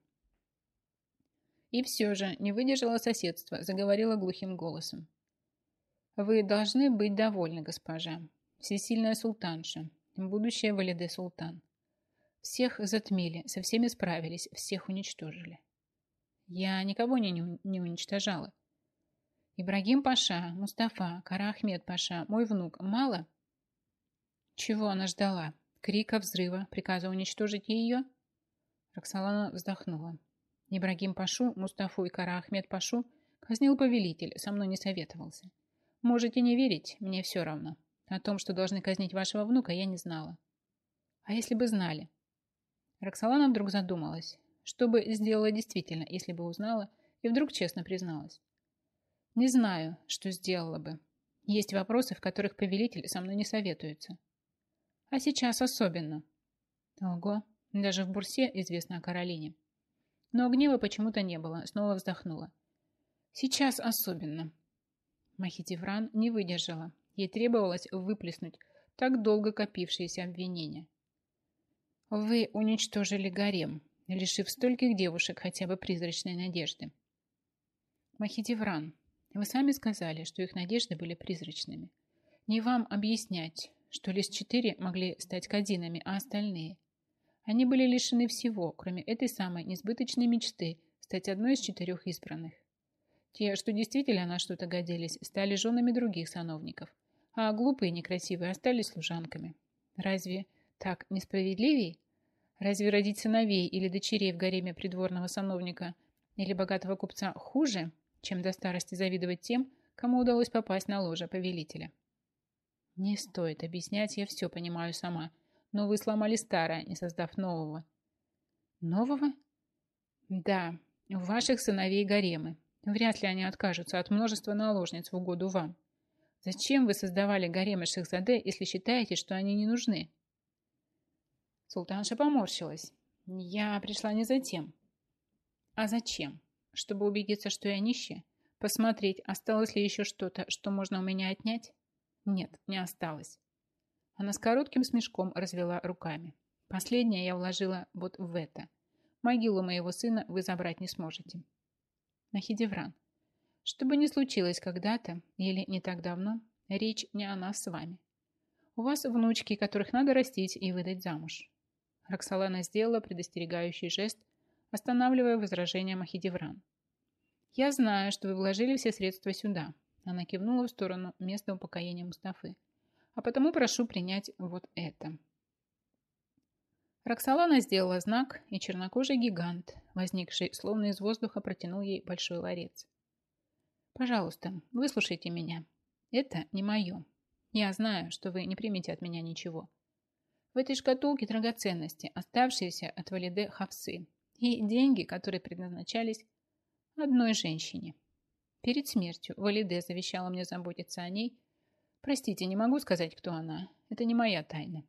И все же не выдержала соседства, заговорила глухим голосом. «Вы должны быть довольны, госпожа. Всесильная султанша, будущая Валиде Султан. Всех затмили, со всеми справились, всех уничтожили. Я никого не, не уничтожала. Ибрагим Паша, Мустафа, Кара Ахмед Паша, мой внук, мало? Чего она ждала? Крика, взрыва, приказа уничтожить ее? Роксолана вздохнула. Ибрагим Пашу, Мустафу и Кара Ахмед Пашу казнил повелитель, со мной не советовался. Можете не верить, мне все равно. О том, что должны казнить вашего внука, я не знала. А если бы знали? Роксолана вдруг задумалась, что бы сделала действительно, если бы узнала, и вдруг честно призналась. Не знаю, что сделала бы. Есть вопросы, в которых повелитель со мной не советуется. А сейчас особенно. Ого, даже в Бурсе известно о Каролине. Но гнева почему-то не было, снова вздохнула. Сейчас особенно. Махитивран не выдержала, Ей требовалось выплеснуть так долго копившиеся обвинения. Вы уничтожили гарем, лишив стольких девушек хотя бы призрачной надежды. Махидевран, вы сами сказали, что их надежды были призрачными. Не вам объяснять, что лишь четыре могли стать кадинами, а остальные. Они были лишены всего, кроме этой самой несбыточной мечты стать одной из четырех избранных. Те, что действительно на что-то годились, стали женами других сановников – а глупые и некрасивые остались служанками. Разве так несправедливей? Разве родить сыновей или дочерей в гареме придворного сановника или богатого купца хуже, чем до старости завидовать тем, кому удалось попасть на ложе повелителя? Не стоит объяснять, я все понимаю сама, но вы сломали старое, не создав нового. Нового? Да, у ваших сыновей гаремы. Вряд ли они откажутся от множества наложниц в угоду вам. Зачем вы создавали гаремы Шахзаде, если считаете, что они не нужны? Султанша поморщилась. Я пришла не за тем. А зачем? Чтобы убедиться, что я нищая? Посмотреть, осталось ли еще что-то, что можно у меня отнять? Нет, не осталось. Она с коротким смешком развела руками. Последнее я вложила вот в это. Могилу моего сына вы забрать не сможете. Нахидевран, что бы ни случилось когда-то или не так давно, речь не о нас с вами. У вас внучки, которых надо растить и выдать замуж. Роксолана сделала предостерегающий жест, останавливая возражение Махидевран. «Я знаю, что вы вложили все средства сюда». Она кивнула в сторону места упокоения Мустафы. «А потому прошу принять вот это». Роксолана сделала знак, и чернокожий гигант, возникший словно из воздуха, протянул ей большой ларец. «Пожалуйста, выслушайте меня. Это не мое. Я знаю, что вы не примете от меня ничего. В этой шкатулке драгоценности, оставшиеся от Валиде Хавсы, и деньги, которые предназначались одной женщине. Перед смертью Валиде завещала мне заботиться о ней. Простите, не могу сказать, кто она. Это не моя тайна.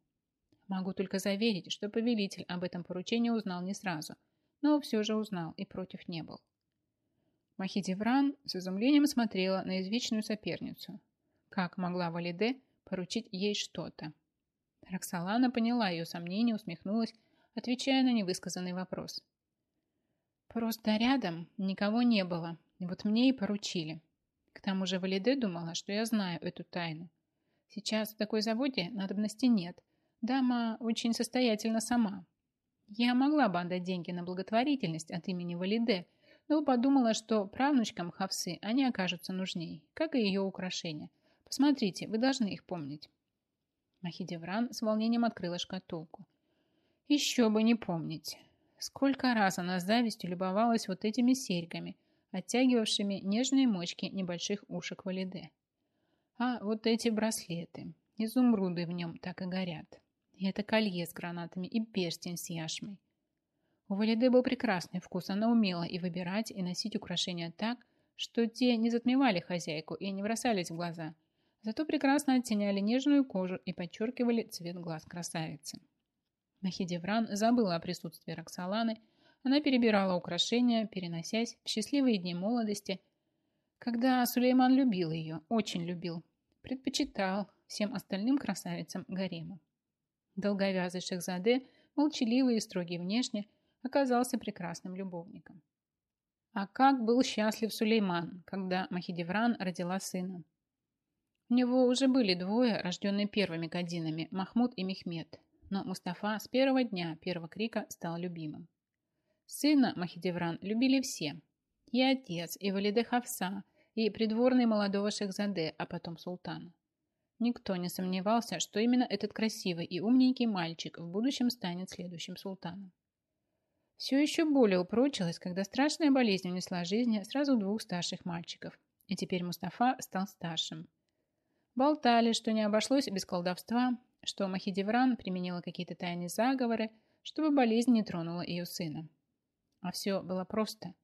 Могу только заверить, что повелитель об этом поручении узнал не сразу, но все же узнал и против не был. Махидевран с изумлением смотрела на извечную соперницу. Как могла Валиде поручить ей что-то? Роксолана поняла ее сомнение, усмехнулась, отвечая на невысказанный вопрос. Просто рядом никого не было. Вот мне и поручили. К тому же Валиде думала, что я знаю эту тайну. Сейчас в такой заводе надобности нет. Дама очень состоятельна сама. Я могла бы отдать деньги на благотворительность от имени Валиде, но подумала, что правнучкам Хавсы они окажутся нужней, как и ее украшения. Посмотрите, вы должны их помнить. Махидевран с волнением открыла шкатулку. Еще бы не помнить. Сколько раз она с завистью любовалась вот этими серьгами, оттягивавшими нежные мочки небольших ушек Валиде. А вот эти браслеты, изумруды в нем так и горят. И это колье с гранатами и перстень с яшмой. У Валиде был прекрасный вкус, она умела и выбирать, и носить украшения так, что те не затмевали хозяйку и не бросались в глаза, зато прекрасно оттеняли нежную кожу и подчеркивали цвет глаз красавицы. Махидевран забыла о присутствии Роксоланы. Она перебирала украшения, переносясь в счастливые дни молодости, когда Сулейман любил ее, очень любил, предпочитал всем остальным красавицам гарема. Долговязый Шехзаде, молчаливый и строгий внешне, оказался прекрасным любовником. А как был счастлив Сулейман, когда Махидевран родила сына. У него уже были двое, рожденные первыми кадинами, Махмуд и Мехмед, но Мустафа с первого дня первого крика стал любимым. Сына Махидевран любили все. И отец, и Валиде Хавса, и придворный молодого Шехзаде, а потом султана. Никто не сомневался, что именно этот красивый и умненький мальчик в будущем станет следующим султаном. Все еще более упрочилось, когда страшная болезнь унесла жизни сразу двух старших мальчиков, и теперь Мустафа стал старшим. Болтали, что не обошлось без колдовства, что Махидевран применила какие-то тайные заговоры, чтобы болезнь не тронула ее сына. А все было просто.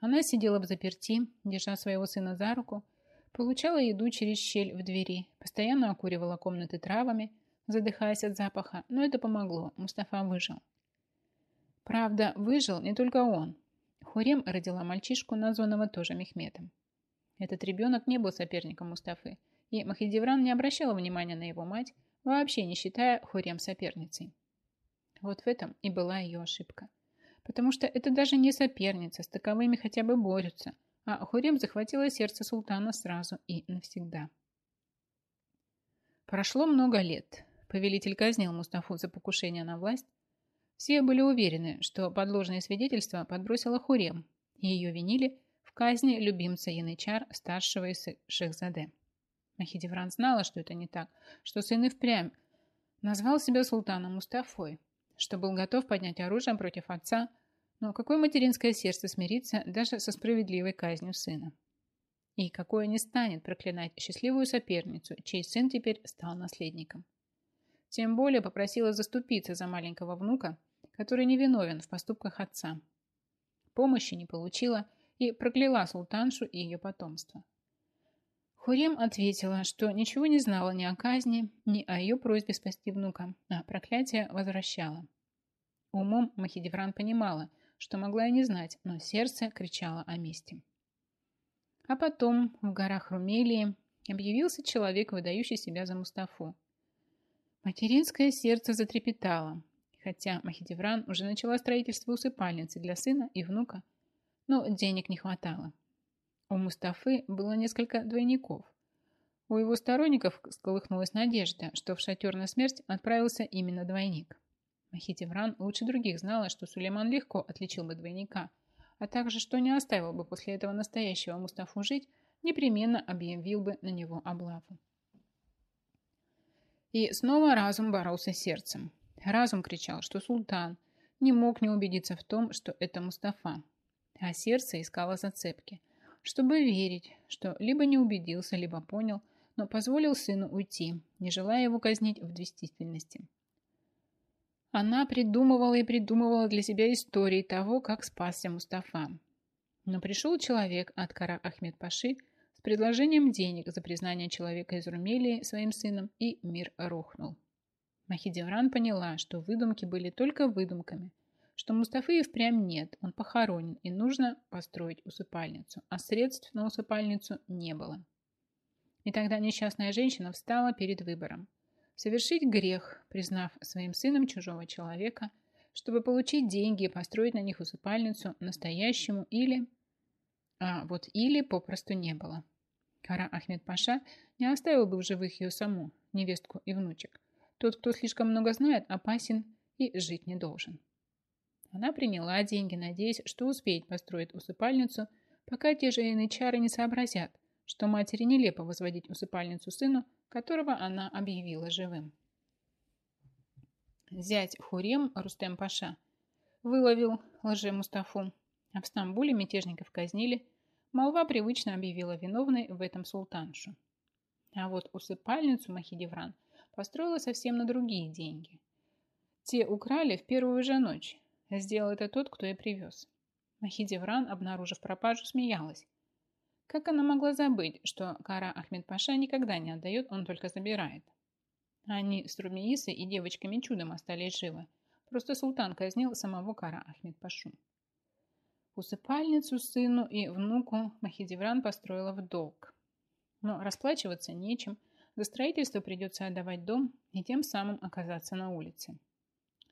Она сидела в заперти, держа своего сына за руку, получала еду через щель в двери, постоянно окуривала комнаты травами, задыхаясь от запаха, но это помогло, Мустафа выжил. Правда, выжил не только он. Хурем родила мальчишку, названного тоже Мехметом. Этот ребенок не был соперником Мустафы, и Махидевран не обращала внимания на его мать, вообще не считая Хурем соперницей. Вот в этом и была ее ошибка. Потому что это даже не соперница, с таковыми хотя бы борются, а Хурем захватила сердце султана сразу и навсегда. Прошло много лет. Повелитель казнил Мустафу за покушение на власть. Все были уверены, что подложные свидетельства подбросила Хурем, и ее винили в казни любимца Янычар, старшего из Шехзаде. Махидевран знала, что это не так, что сын и впрямь назвал себя султаном Мустафой, что был готов поднять оружие против отца, но какое материнское сердце смирится даже со справедливой казнью сына? И какое не станет проклинать счастливую соперницу, чей сын теперь стал наследником? Тем более попросила заступиться за маленького внука, который невиновен в поступках отца. Помощи не получила и прокляла султаншу и ее потомство. Хурем ответила, что ничего не знала ни о казни, ни о ее просьбе спасти внука, а проклятие возвращала. Умом Махидевран понимала, что могла и не знать, но сердце кричало о мести. А потом в горах Румелии объявился человек, выдающий себя за Мустафу. Материнское сердце затрепетало, хотя Махидевран уже начала строительство усыпальницы для сына и внука, но денег не хватало. У Мустафы было несколько двойников. У его сторонников сколыхнулась надежда, что в шатер на смерть отправился именно двойник. Махитевран лучше других знала, что Сулейман легко отличил бы двойника, а также, что не оставил бы после этого настоящего Мустафу жить, непременно объявил бы на него облаву. И снова разум боролся сердцем. Разум кричал, что султан не мог не убедиться в том, что это Мустафа, а сердце искало зацепки, чтобы верить, что либо не убедился, либо понял, но позволил сыну уйти, не желая его казнить в действительности. Она придумывала и придумывала для себя истории того, как спасся Мустафа. Но пришел человек от Кара Ахмед Паши с предложением денег за признание человека из Румелии своим сыном, и мир рухнул. Махидевран поняла, что выдумки были только выдумками, что Мустафы и впрямь нет, он похоронен, и нужно построить усыпальницу, а средств на усыпальницу не было. И тогда несчастная женщина встала перед выбором – совершить грех, признав своим сыном чужого человека, чтобы получить деньги и построить на них усыпальницу настоящему или... А вот или попросту не было. Кара Ахмед Паша не оставил бы в живых ее саму, невестку и внучек. Тот, кто слишком много знает, опасен и жить не должен. Она приняла деньги, надеясь, что успеет построить усыпальницу, пока те же янычары не сообразят, что матери нелепо возводить усыпальницу сыну, которого она объявила живым. Зять Хурем Рустем Паша выловил лже-Мустафу, а в Стамбуле мятежников казнили, молва привычно объявила виновной в этом султаншу. А вот усыпальницу Махидевран построила совсем на другие деньги. Те украли в первую же ночь. Сделал это тот, кто и привез. Махидевран, обнаружив пропажу, смеялась. Как она могла забыть, что Кара Ахмед Паша никогда не отдает, он только забирает? Они с Румеисой и девочками чудом остались живы. Просто султан казнил самого Кара Ахмед Пашу. Усыпальницу сыну и внуку Махидевран построила в долг. Но расплачиваться нечем, за строительство придется отдавать дом и тем самым оказаться на улице.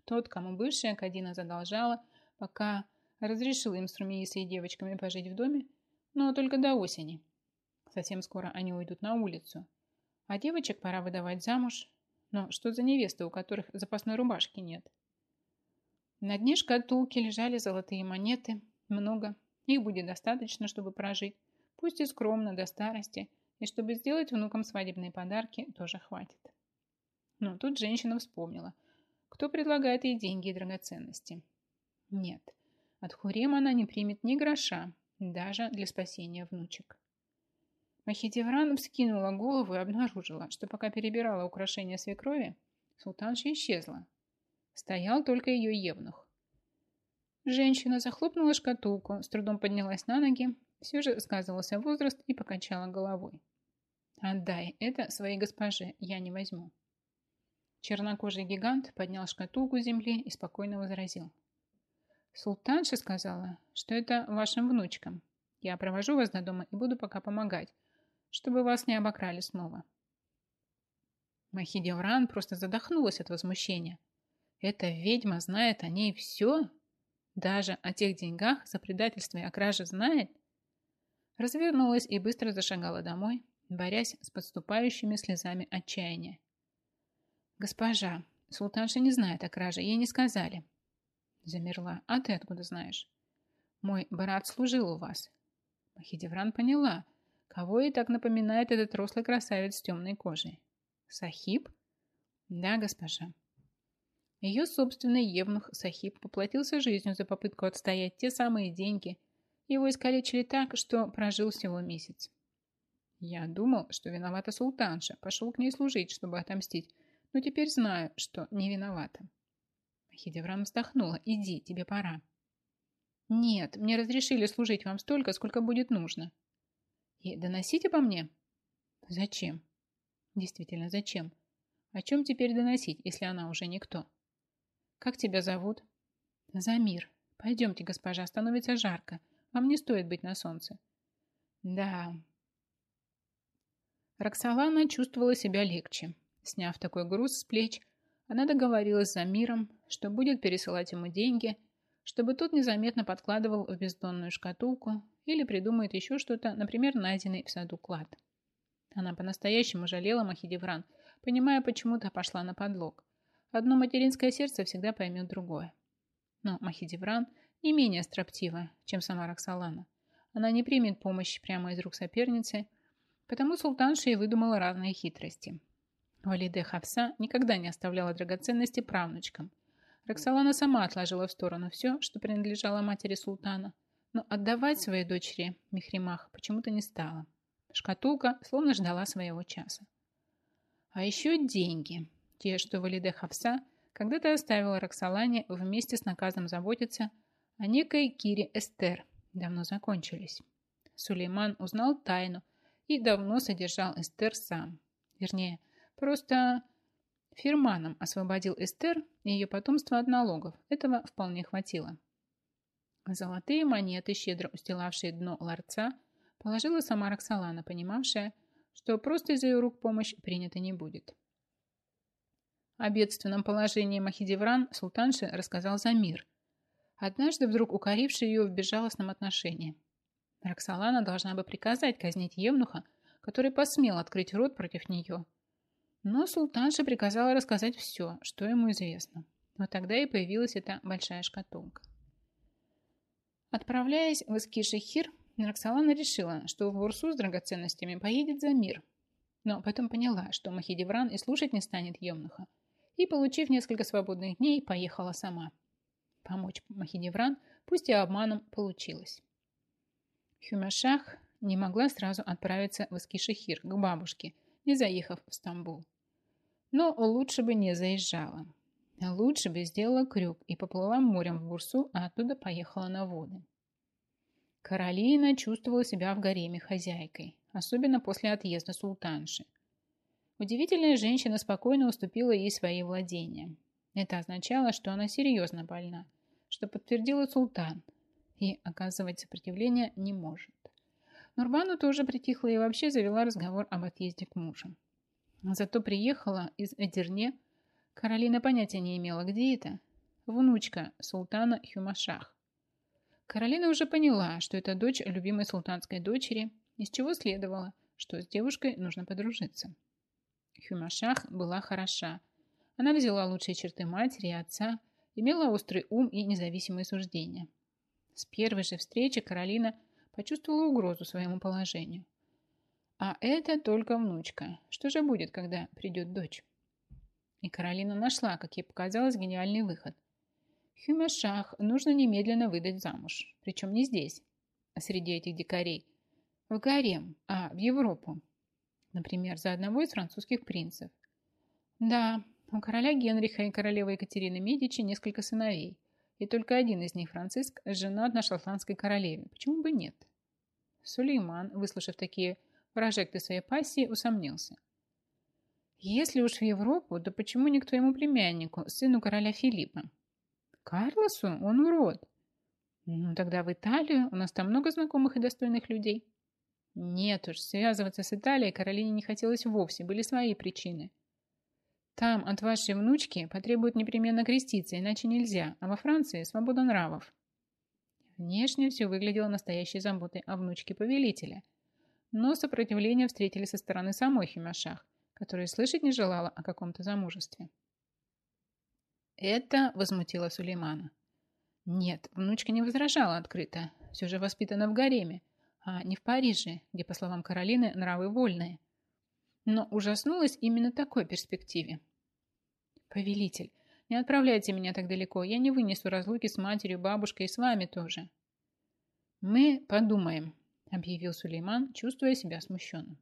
Тот, кому бывшая Кадина задолжала, пока разрешил им с Румеисой и девочками пожить в доме, но только до осени. Совсем скоро они уйдут на улицу. А девочек пора выдавать замуж. Но что за невесты, у которых запасной рубашки нет? На дне шкатулки лежали золотые монеты. Много. Их будет достаточно, чтобы прожить. Пусть и скромно, до старости. И чтобы сделать внукам свадебные подарки, тоже хватит. Но тут женщина вспомнила, кто предлагает ей деньги и драгоценности. Нет, от Хурема она не примет ни гроша, даже для спасения внучек. Махидевран вскинула голову и обнаружила, что пока перебирала украшения свекрови, султанша исчезла. Стоял только ее евнух. Женщина захлопнула шкатулку, с трудом поднялась на ноги, все же сказывался возраст и покачала головой. «Отдай это своей госпоже, я не возьму». Чернокожий гигант поднял шкатулку земли и спокойно возразил. Султанша сказала, что это вашим внучкам. Я провожу вас до дома и буду пока помогать, чтобы вас не обокрали снова. Махидевран просто задохнулась от возмущения. Эта ведьма знает о ней все? Даже о тех деньгах за предательство и о краже знает? Развернулась и быстро зашагала домой, борясь с подступающими слезами отчаяния. «Госпожа, султанша не знает о краже, ей не сказали. Замерла. А ты откуда знаешь? Мой брат служил у вас. Махидевран поняла, кого ей так напоминает этот рослый красавец с темной кожей. Сахиб? Да, госпожа. Ее собственный евнух Сахиб поплатился жизнью за попытку отстоять те самые деньги. Его искалечили так, что прожил всего месяц. Я думал, что виновата султанша, пошел к ней служить, чтобы отомстить, но теперь знаю, что не виновата. Хидевран вздохнула. «Иди, тебе пора». «Нет, мне разрешили служить вам столько, сколько будет нужно». «И доносите по мне?» «Зачем?» «Действительно, зачем? О чем теперь доносить, если она уже никто?» «Как тебя зовут?» «Замир. Пойдемте, госпожа, становится жарко. Вам не стоит быть на солнце». «Да». Роксолана чувствовала себя легче. Сняв такой груз с плеч, она договорилась с Замиром, что будет пересылать ему деньги, чтобы тот незаметно подкладывал в бездонную шкатулку или придумает еще что-то, например, найденный в саду клад. Она по-настоящему жалела Махидевран, понимая, почему-то пошла на подлог. Одно материнское сердце всегда поймет другое. Но Махидевран не менее строптива, чем сама Роксолана. Она не примет помощь прямо из рук соперницы, потому султанша и выдумала разные хитрости. Валиде Хавса никогда не оставляла драгоценности правнучкам. Роксолана сама отложила в сторону все, что принадлежало матери султана, но отдавать своей дочери Михримах почему-то не стала. Шкатулка словно ждала своего часа. А еще деньги, те, что Валиде Хавса когда-то оставила Роксолане вместе с наказом заботиться о некой Кире Эстер, давно закончились. Сулейман узнал тайну и давно содержал Эстер сам. Вернее, просто фирманом освободил Эстер и ее потомство от налогов. Этого вполне хватило. Золотые монеты, щедро устилавшие дно ларца, положила сама Роксолана, понимавшая, что просто из ее рук помощь принята не будет. О бедственном положении Махидевран султанше рассказал Замир, однажды вдруг укоривший ее в безжалостном отношении. Роксолана должна бы приказать казнить Евнуха, который посмел открыть рот против нее. Но султанша приказала рассказать все, что ему известно. Вот тогда и появилась эта большая шкатулка. Отправляясь в Искишехир, Роксолана решила, что в Бурсу с драгоценностями поедет за мир. Но потом поняла, что Махидевран и слушать не станет Емнуха. И, получив несколько свободных дней, поехала сама. Помочь Махидевран, пусть и обманом, получилось. Хюмашах не могла сразу отправиться в Искишехир к бабушке, не заехав в Стамбул. Но лучше бы не заезжала. Лучше бы сделала крюк и поплыла морем в Бурсу, а оттуда поехала на воды. Каролина чувствовала себя в гареме хозяйкой, особенно после отъезда султанши. Удивительная женщина спокойно уступила ей свои владения. Это означало, что она серьезно больна, что подтвердила султан, и оказывать сопротивление не может. Нурбану тоже притихла и вообще завела разговор об отъезде к мужу. Зато приехала из Эдерне. Каролина понятия не имела, где это. Внучка султана Хюмашах. Каролина уже поняла, что это дочь любимой султанской дочери, из чего следовало, что с девушкой нужно подружиться. Хюмашах была хороша. Она взяла лучшие черты матери и отца, имела острый ум и независимые суждения. С первой же встречи Каролина почувствовала угрозу своему положению. А это только внучка. Что же будет, когда придет дочь? И Каролина нашла, как ей показалось, гениальный выход. Хюмешах нужно немедленно выдать замуж. Причем не здесь, а среди этих дикарей. В гарем, а в Европу. Например, за одного из французских принцев. Да, у короля Генриха и королевы Екатерины Медичи несколько сыновей. И только один из них, Франциск, женат на шотландской королеве. Почему бы нет? Сулейман, выслушав такие прожекты своей пассии, усомнился. Если уж в Европу, то почему не к твоему племяннику, сыну короля Филиппа? Карлосу? Он урод. Ну, тогда в Италию. У нас там много знакомых и достойных людей. Нет уж, связываться с Италией Каролине не хотелось вовсе, были свои причины. Там от вашей внучки потребуют непременно креститься, иначе нельзя, а во Франции свобода нравов. Внешне все выглядело настоящей заботой о внучке повелителя. Но сопротивление встретили со стороны самой Химашах, которая слышать не желала о каком-то замужестве. Это возмутило Сулеймана. Нет, внучка не возражала открыто, все же воспитана в гареме, а не в Париже, где, по словам Каролины, нравы вольные. Но ужаснулась именно такой перспективе. «Повелитель, не отправляйте меня так далеко, я не вынесу разлуки с матерью, бабушкой и с вами тоже». «Мы подумаем», — объявил Сулейман, чувствуя себя смущенным.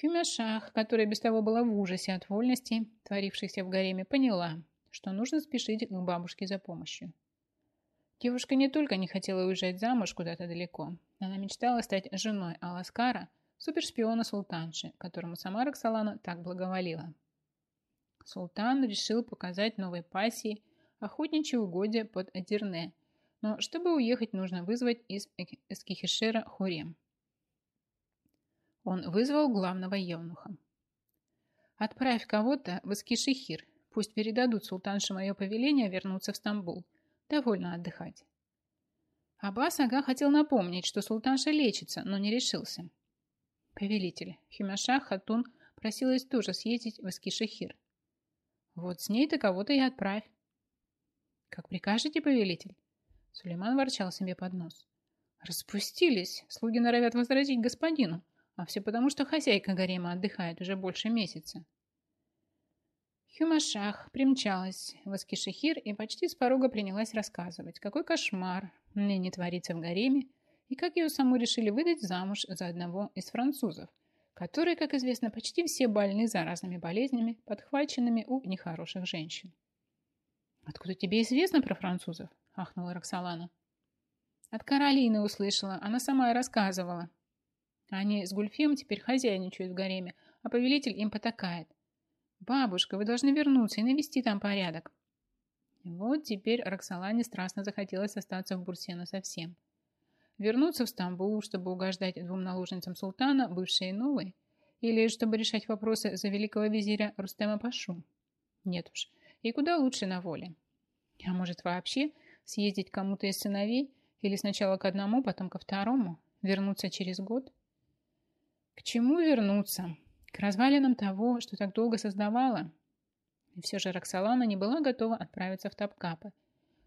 Хюмяшах, которая без того была в ужасе от вольности, творившейся в гареме, поняла, что нужно спешить к бабушке за помощью. Девушка не только не хотела уезжать замуж куда-то далеко, она мечтала стать женой Аласкара, супершпиона султанши, которому сама Роксолана так благоволила. Султан решил показать новой пассии охотничьи угодья под Адирне, но чтобы уехать, нужно вызвать из Эскихишера Хурем. Он вызвал главного евнуха. «Отправь кого-то в Эскишехир, пусть передадут султанше мое повеление вернуться в Стамбул, Довольно отдыхать. Аббас Ага хотел напомнить, что султанша лечится, но не решился. Повелитель, Хюмяша Хатун просилась тоже съездить в Эскишехир. Вот с ней-то кого-то и отправь. Как прикажете, повелитель? Сулейман ворчал себе под нос. Распустились. Слуги норовят возразить господину. А все потому, что хозяйка гарема отдыхает уже больше месяца. Хюмашах примчалась в Аскишехир и почти с порога принялась рассказывать, какой кошмар ныне творится в гареме и как ее саму решили выдать замуж за одного из французов, которые, как известно, почти все больны заразными болезнями, подхваченными у нехороших женщин. «Откуда тебе известно про французов?» – ахнула Роксолана. «От Каролины услышала, она сама и рассказывала. Они с Гульфем теперь хозяйничают в гареме, а повелитель им потакает. «Бабушка, вы должны вернуться и навести там порядок». Вот теперь Роксолане страстно захотелось остаться в Бурсену совсем. Вернуться в Стамбул, чтобы угождать двум наложницам султана, бывшей и новой, или чтобы решать вопросы за великого визиря Рустема Пашу. Нет уж, и куда лучше на воле. А может вообще съездить кому-то из сыновей, или сначала к одному, потом ко второму, вернуться через год? К чему вернуться? к развалинам того, что так долго создавала. И все же Роксолана не была готова отправиться в Тапкапы.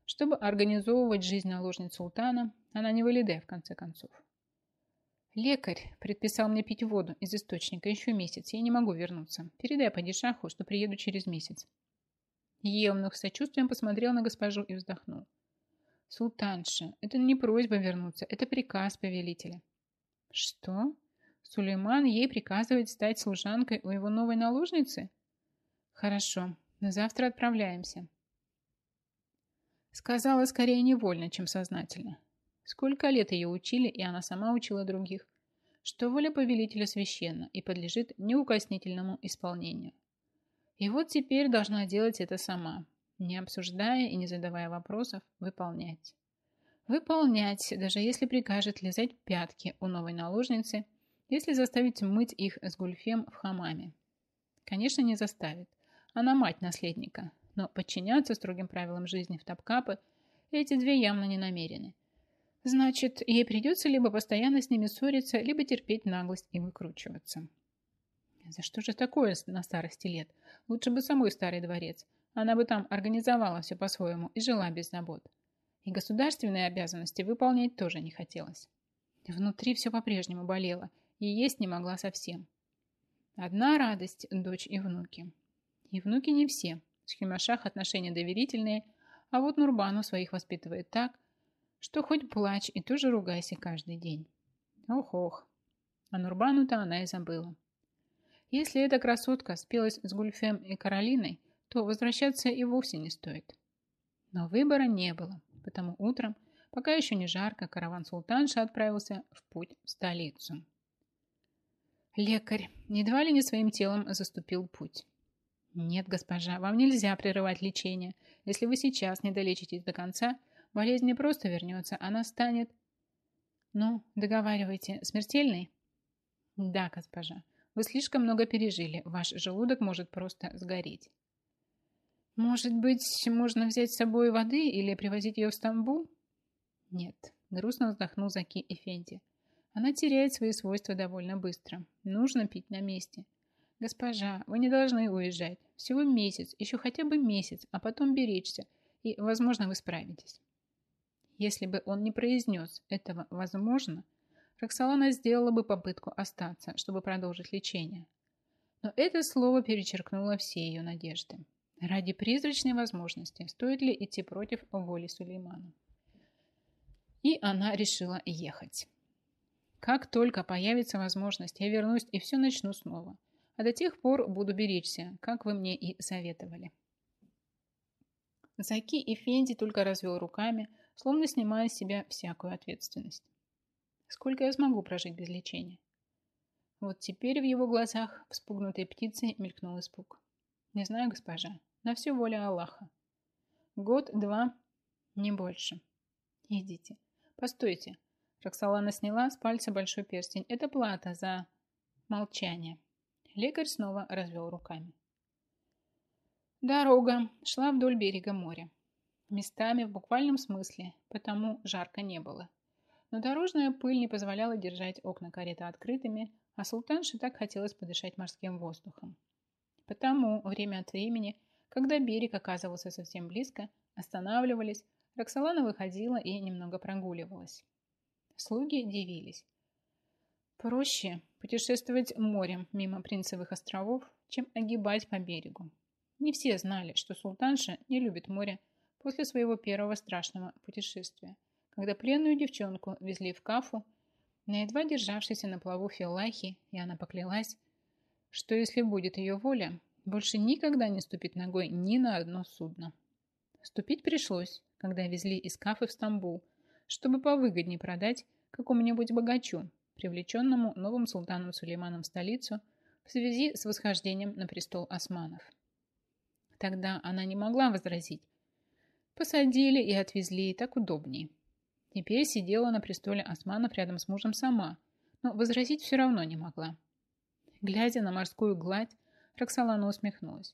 Чтобы организовывать жизнь наложниц султана, она не вылиде, в конце концов. Лекарь предписал мне пить воду из источника еще месяц. Я не могу вернуться. Передай падишаху, что приеду через месяц. Евнух с сочувствием посмотрел на госпожу и вздохнул. Султанша, это не просьба вернуться, это приказ повелителя. Что? Сулейман ей приказывает стать служанкой у его новой наложницы? Хорошо, на завтра отправляемся. Сказала скорее невольно, чем сознательно. Сколько лет ее учили, и она сама учила других, что воля повелителя священна и подлежит неукоснительному исполнению. И вот теперь должна делать это сама, не обсуждая и не задавая вопросов, выполнять. Выполнять, даже если прикажет лизать пятки у новой наложницы – если заставить мыть их с гульфем в хамаме. Конечно, не заставит. Она мать наследника, но подчиняться строгим правилам жизни в Тапкапы эти две явно не намерены. Значит, ей придется либо постоянно с ними ссориться, либо терпеть наглость и выкручиваться. За что же такое на старости лет? Лучше бы самой старый дворец. Она бы там организовала все по-своему и жила без забот. И государственные обязанности выполнять тоже не хотелось. Внутри все по-прежнему болело – и есть не могла совсем. Одна радость – дочь и внуки. И внуки не все. С Хюмашах отношения доверительные, а вот Нурбану своих воспитывает так, что хоть плачь и тоже ругайся каждый день. Ох-ох. А Нурбану-то она и забыла. Если эта красотка спелась с Гульфем и Каролиной, то возвращаться и вовсе не стоит. Но выбора не было, потому утром, пока еще не жарко, караван султанша отправился в путь в столицу. Лекарь едва ли не своим телом заступил путь. Нет, госпожа, вам нельзя прерывать лечение. Если вы сейчас не долечитесь до конца, болезнь не просто вернется, она станет... Ну, договаривайте, смертельной? Да, госпожа. Вы слишком много пережили. Ваш желудок может просто сгореть. Может быть, можно взять с собой воды или привозить ее в Стамбул? Нет, грустно вздохнул Заки Эфенди. Она теряет свои свойства довольно быстро. Нужно пить на месте. Госпожа, вы не должны уезжать. Всего месяц, еще хотя бы месяц, а потом беречься, и, возможно, вы справитесь. Если бы он не произнес этого «возможно», Роксолана сделала бы попытку остаться, чтобы продолжить лечение. Но это слово перечеркнуло все ее надежды. Ради призрачной возможности стоит ли идти против воли Сулеймана? И она решила ехать. Как только появится возможность, я вернусь и все начну снова. А до тех пор буду беречься, как вы мне и советовали. Заки и Фенди только развел руками, словно снимая с себя всякую ответственность. Сколько я смогу прожить без лечения? Вот теперь в его глазах вспугнутой птицей мелькнул испуг. Не знаю, госпожа, на все воля Аллаха. Год-два, не больше. Идите. Постойте, Роксолана сняла с пальца большой перстень. Это плата за молчание. Лекарь снова развел руками. Дорога шла вдоль берега моря. Местами в буквальном смысле, потому жарко не было. Но дорожная пыль не позволяла держать окна кареты открытыми, а султанше так хотелось подышать морским воздухом. Потому время от времени Когда берег оказывался совсем близко, останавливались, Роксолана выходила и немного прогуливалась. Слуги дивились. Проще путешествовать морем мимо Принцевых островов, чем огибать по берегу. Не все знали, что султанша не любит море после своего первого страшного путешествия, когда пленную девчонку везли в Кафу на едва державшейся на плаву Филлахи, и она поклялась, что если будет ее воля, больше никогда не ступит ногой ни на одно судно. Ступить пришлось, когда везли из Кафы в Стамбул, чтобы повыгоднее продать какому-нибудь богачу, привлеченному новым султаном Сулейманом в столицу в связи с восхождением на престол османов. Тогда она не могла возразить. Посадили и отвезли, так удобнее. Теперь сидела на престоле османов рядом с мужем сама, но возразить все равно не могла. Глядя на морскую гладь, Роксолана усмехнулась.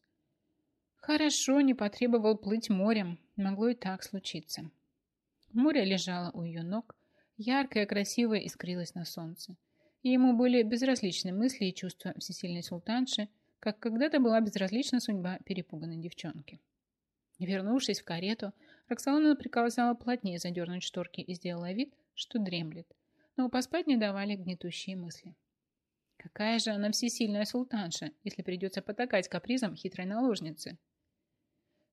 Хорошо, не потребовал плыть морем, могло и так случиться. Море лежало у ее ног, яркое, красивое искрилось на солнце. И ему были безразличны мысли и чувства всесильной султанши, как когда-то была безразлична судьба перепуганной девчонки. Вернувшись в карету, Роксолана приказала плотнее задернуть шторки и сделала вид, что дремлет, но поспать не давали гнетущие мысли. Какая же она всесильная султанша, если придется потакать капризом хитрой наложницы?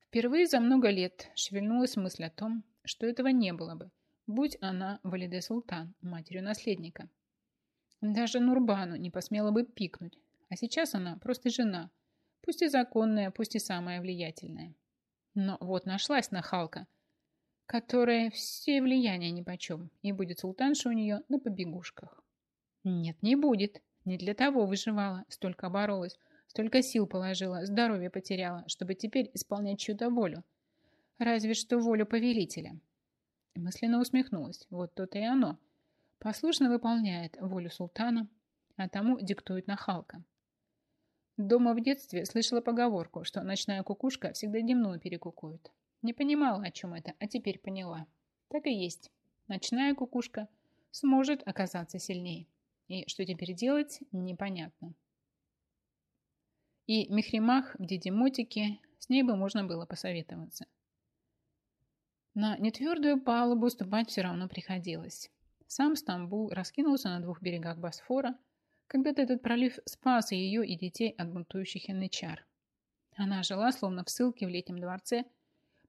Впервые за много лет шевельнулась мысль о том, что этого не было бы, будь она Валиде Султан, матерью наследника. Даже Нурбану не посмела бы пикнуть, а сейчас она просто жена, пусть и законная, пусть и самая влиятельная. Но вот нашлась нахалка, которая все влияния нипочем, и будет султанша у нее на побегушках. Нет, не будет. Не для того выживала, столько боролась, столько сил положила, здоровье потеряла, чтобы теперь исполнять чью-то волю. Разве что волю повелителя. Мысленно усмехнулась. Вот то-то и оно. Послушно выполняет волю султана, а тому диктует нахалка. Дома в детстве слышала поговорку, что ночная кукушка всегда дневную перекукует. Не понимала, о чем это, а теперь поняла. Так и есть. Ночная кукушка сможет оказаться сильнее. И что теперь делать, непонятно. И Мехримах в Дидимотике, с ней бы можно было посоветоваться. На нетвердую палубу ступать все равно приходилось. Сам Стамбул раскинулся на двух берегах Босфора. Когда-то этот пролив спас ее и детей от бунтующих янычар. Она жила словно в ссылке в летнем дворце.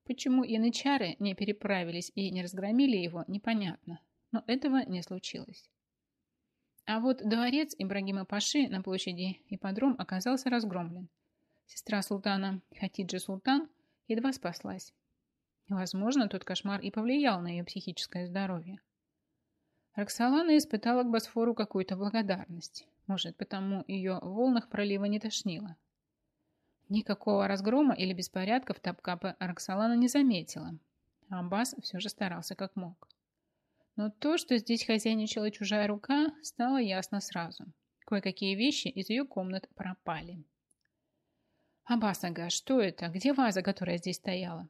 Почему янычары не переправились и не разгромили его, непонятно. Но этого не случилось. А вот дворец Ибрагима Паши на площади Ипподром оказался разгромлен. Сестра султана Хатиджа Султан едва спаслась. Возможно, тот кошмар и повлиял на ее психическое здоровье. Роксолана испытала к Босфору какую-то благодарность. Может, потому ее в волнах пролива не тошнило. Никакого разгрома или беспорядка в Тапкапе Роксолана не заметила. Аббас все же старался как мог. Но то, что здесь хозяйничала чужая рука, стало ясно сразу. Кое-какие вещи из ее комнат пропали. «Абасага, что это? Где ваза, которая здесь стояла?»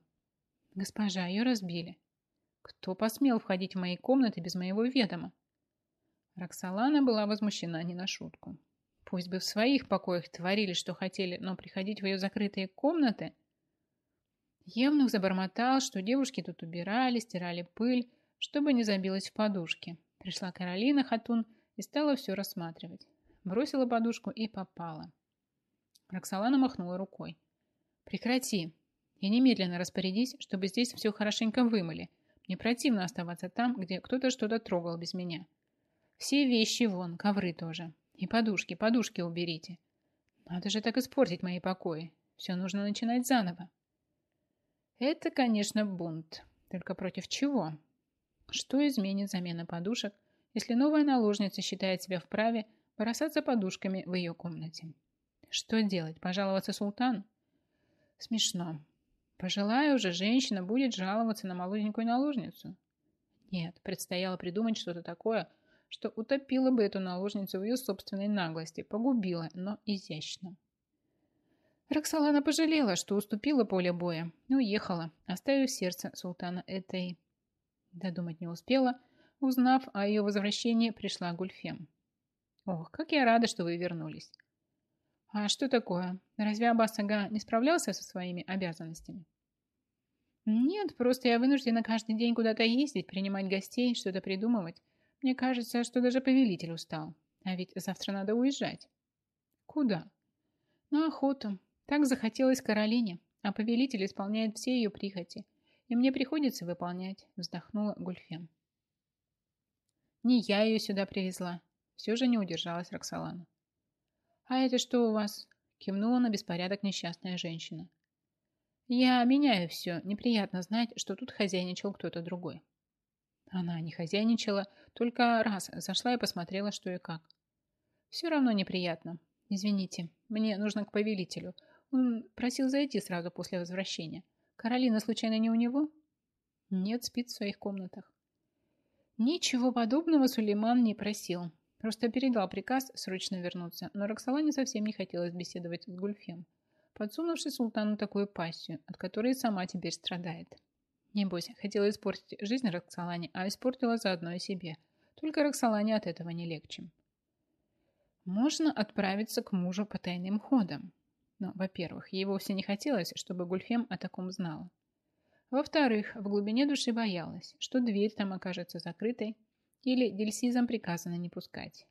«Госпожа, ее разбили». «Кто посмел входить в мои комнаты без моего ведома?» Роксолана была возмущена не на шутку. Пусть бы в своих покоях творили, что хотели, но приходить в ее закрытые комнаты... Евнух забормотал, что девушки тут убирали, стирали пыль, чтобы не забилась в подушке. Пришла Каролина Хатун и стала все рассматривать. Бросила подушку и попала. Роксолана махнула рукой. «Прекрати. Я немедленно распорядись, чтобы здесь все хорошенько вымыли. Мне противно оставаться там, где кто-то что-то трогал без меня. Все вещи вон, ковры тоже. И подушки, подушки уберите. Надо же так испортить мои покои. Все нужно начинать заново». Это, конечно, бунт. Только против чего? Что изменит замена подушек, если новая наложница считает себя вправе бросаться подушками в ее комнате? Что делать? Пожаловаться султану? Смешно. Пожилая уже женщина будет жаловаться на молоденькую наложницу? Нет, предстояло придумать что-то такое, что утопило бы эту наложницу в ее собственной наглости, погубило, но изящно. Роксолана пожалела, что уступила поле боя и уехала, оставив сердце султана этой Додумать не успела. Узнав о ее возвращении, пришла Гульфем. «Ох, как я рада, что вы вернулись!» А что такое? Разве Аббас Ага не справлялся со своими обязанностями? Нет, просто я вынуждена каждый день куда-то ездить, принимать гостей, что-то придумывать. Мне кажется, что даже повелитель устал. А ведь завтра надо уезжать. Куда? На охоту. Так захотелось Каролине, а повелитель исполняет все ее прихоти. И мне приходится выполнять, вздохнула Гульфем. Не я ее сюда привезла. Все же не удержалась Роксолана. «А это что у вас?» – кивнула на беспорядок несчастная женщина. «Я меняю все. Неприятно знать, что тут хозяйничал кто-то другой». Она не хозяйничала, только раз зашла и посмотрела, что и как. «Все равно неприятно. Извините, мне нужно к повелителю. Он просил зайти сразу после возвращения. Каролина случайно не у него?» «Нет, спит в своих комнатах». Ничего подобного Сулейман не просил. Просто передал приказ срочно вернуться, но Роксолане совсем не хотелось беседовать с Гульфем, подсунувший султану такую пассию, от которой сама теперь страдает. Небось, хотела испортить жизнь Роксолане, а испортила заодно и себе. Только Роксолане от этого не легче. Можно отправиться к мужу по тайным ходам. Но, во-первых, ей вовсе не хотелось, чтобы Гульфем о таком знала. Во-вторых, в глубине души боялась, что дверь там окажется закрытой, или дельсизам приказано не пускать.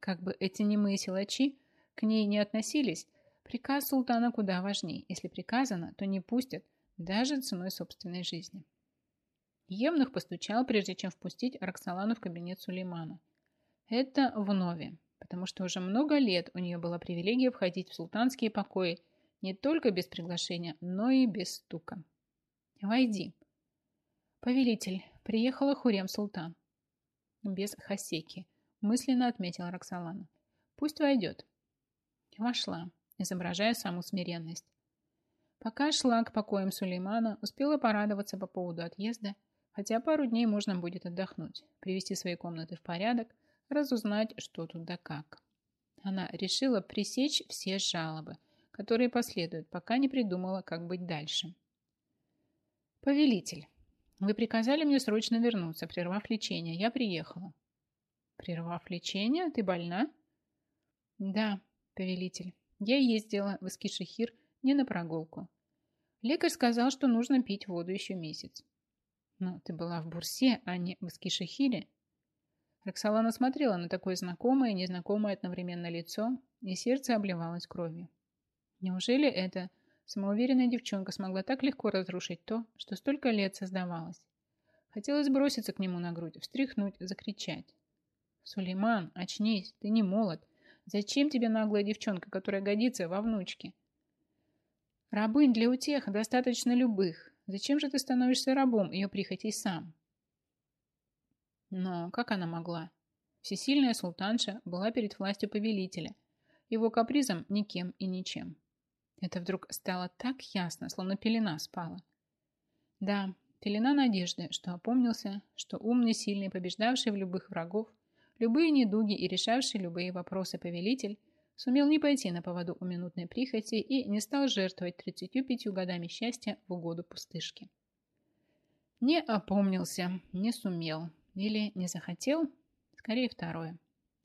Как бы эти немые силачи к ней не относились, приказ султана куда важней. Если приказано, то не пустят, даже ценой собственной жизни. Емнух постучал, прежде чем впустить Роксолану в кабинет Сулеймана. Это в Нове, потому что уже много лет у нее была привилегия входить в султанские покои не только без приглашения, но и без стука. «Войди». «Повелитель, приехала Хурем-Султан без хасеки, мысленно отметила Роксолана. Пусть войдет. Вошла, изображая саму смиренность. Пока шла к покоям Сулеймана, успела порадоваться по поводу отъезда, хотя пару дней можно будет отдохнуть, привести свои комнаты в порядок, разузнать, что тут да как. Она решила пресечь все жалобы, которые последуют, пока не придумала, как быть дальше. «Повелитель, вы приказали мне срочно вернуться, прервав лечение. Я приехала. Прервав лечение? Ты больна? Да, повелитель. Я ездила в Искишехир не на прогулку. Лекарь сказал, что нужно пить воду еще месяц. Но ты была в Бурсе, а не в Искишехире. Роксолана смотрела на такое знакомое и незнакомое одновременно лицо, и сердце обливалось кровью. Неужели это Самоуверенная девчонка смогла так легко разрушить то, что столько лет создавалось. Хотелось броситься к нему на грудь, встряхнуть, закричать. «Сулейман, очнись, ты не молод. Зачем тебе наглая девчонка, которая годится во внучке?» «Рабынь для утех достаточно любых. Зачем же ты становишься рабом ее прихотей сам?» Но как она могла? Всесильная султанша была перед властью повелителя, его капризом никем и ничем. Это вдруг стало так ясно, словно пелена спала. Да, пелена надежды, что опомнился, что умный, сильный, побеждавший в любых врагов, любые недуги и решавший любые вопросы повелитель, сумел не пойти на поводу у минутной прихоти и не стал жертвовать 35 годами счастья в угоду пустышки. Не опомнился, не сумел или не захотел, скорее второе.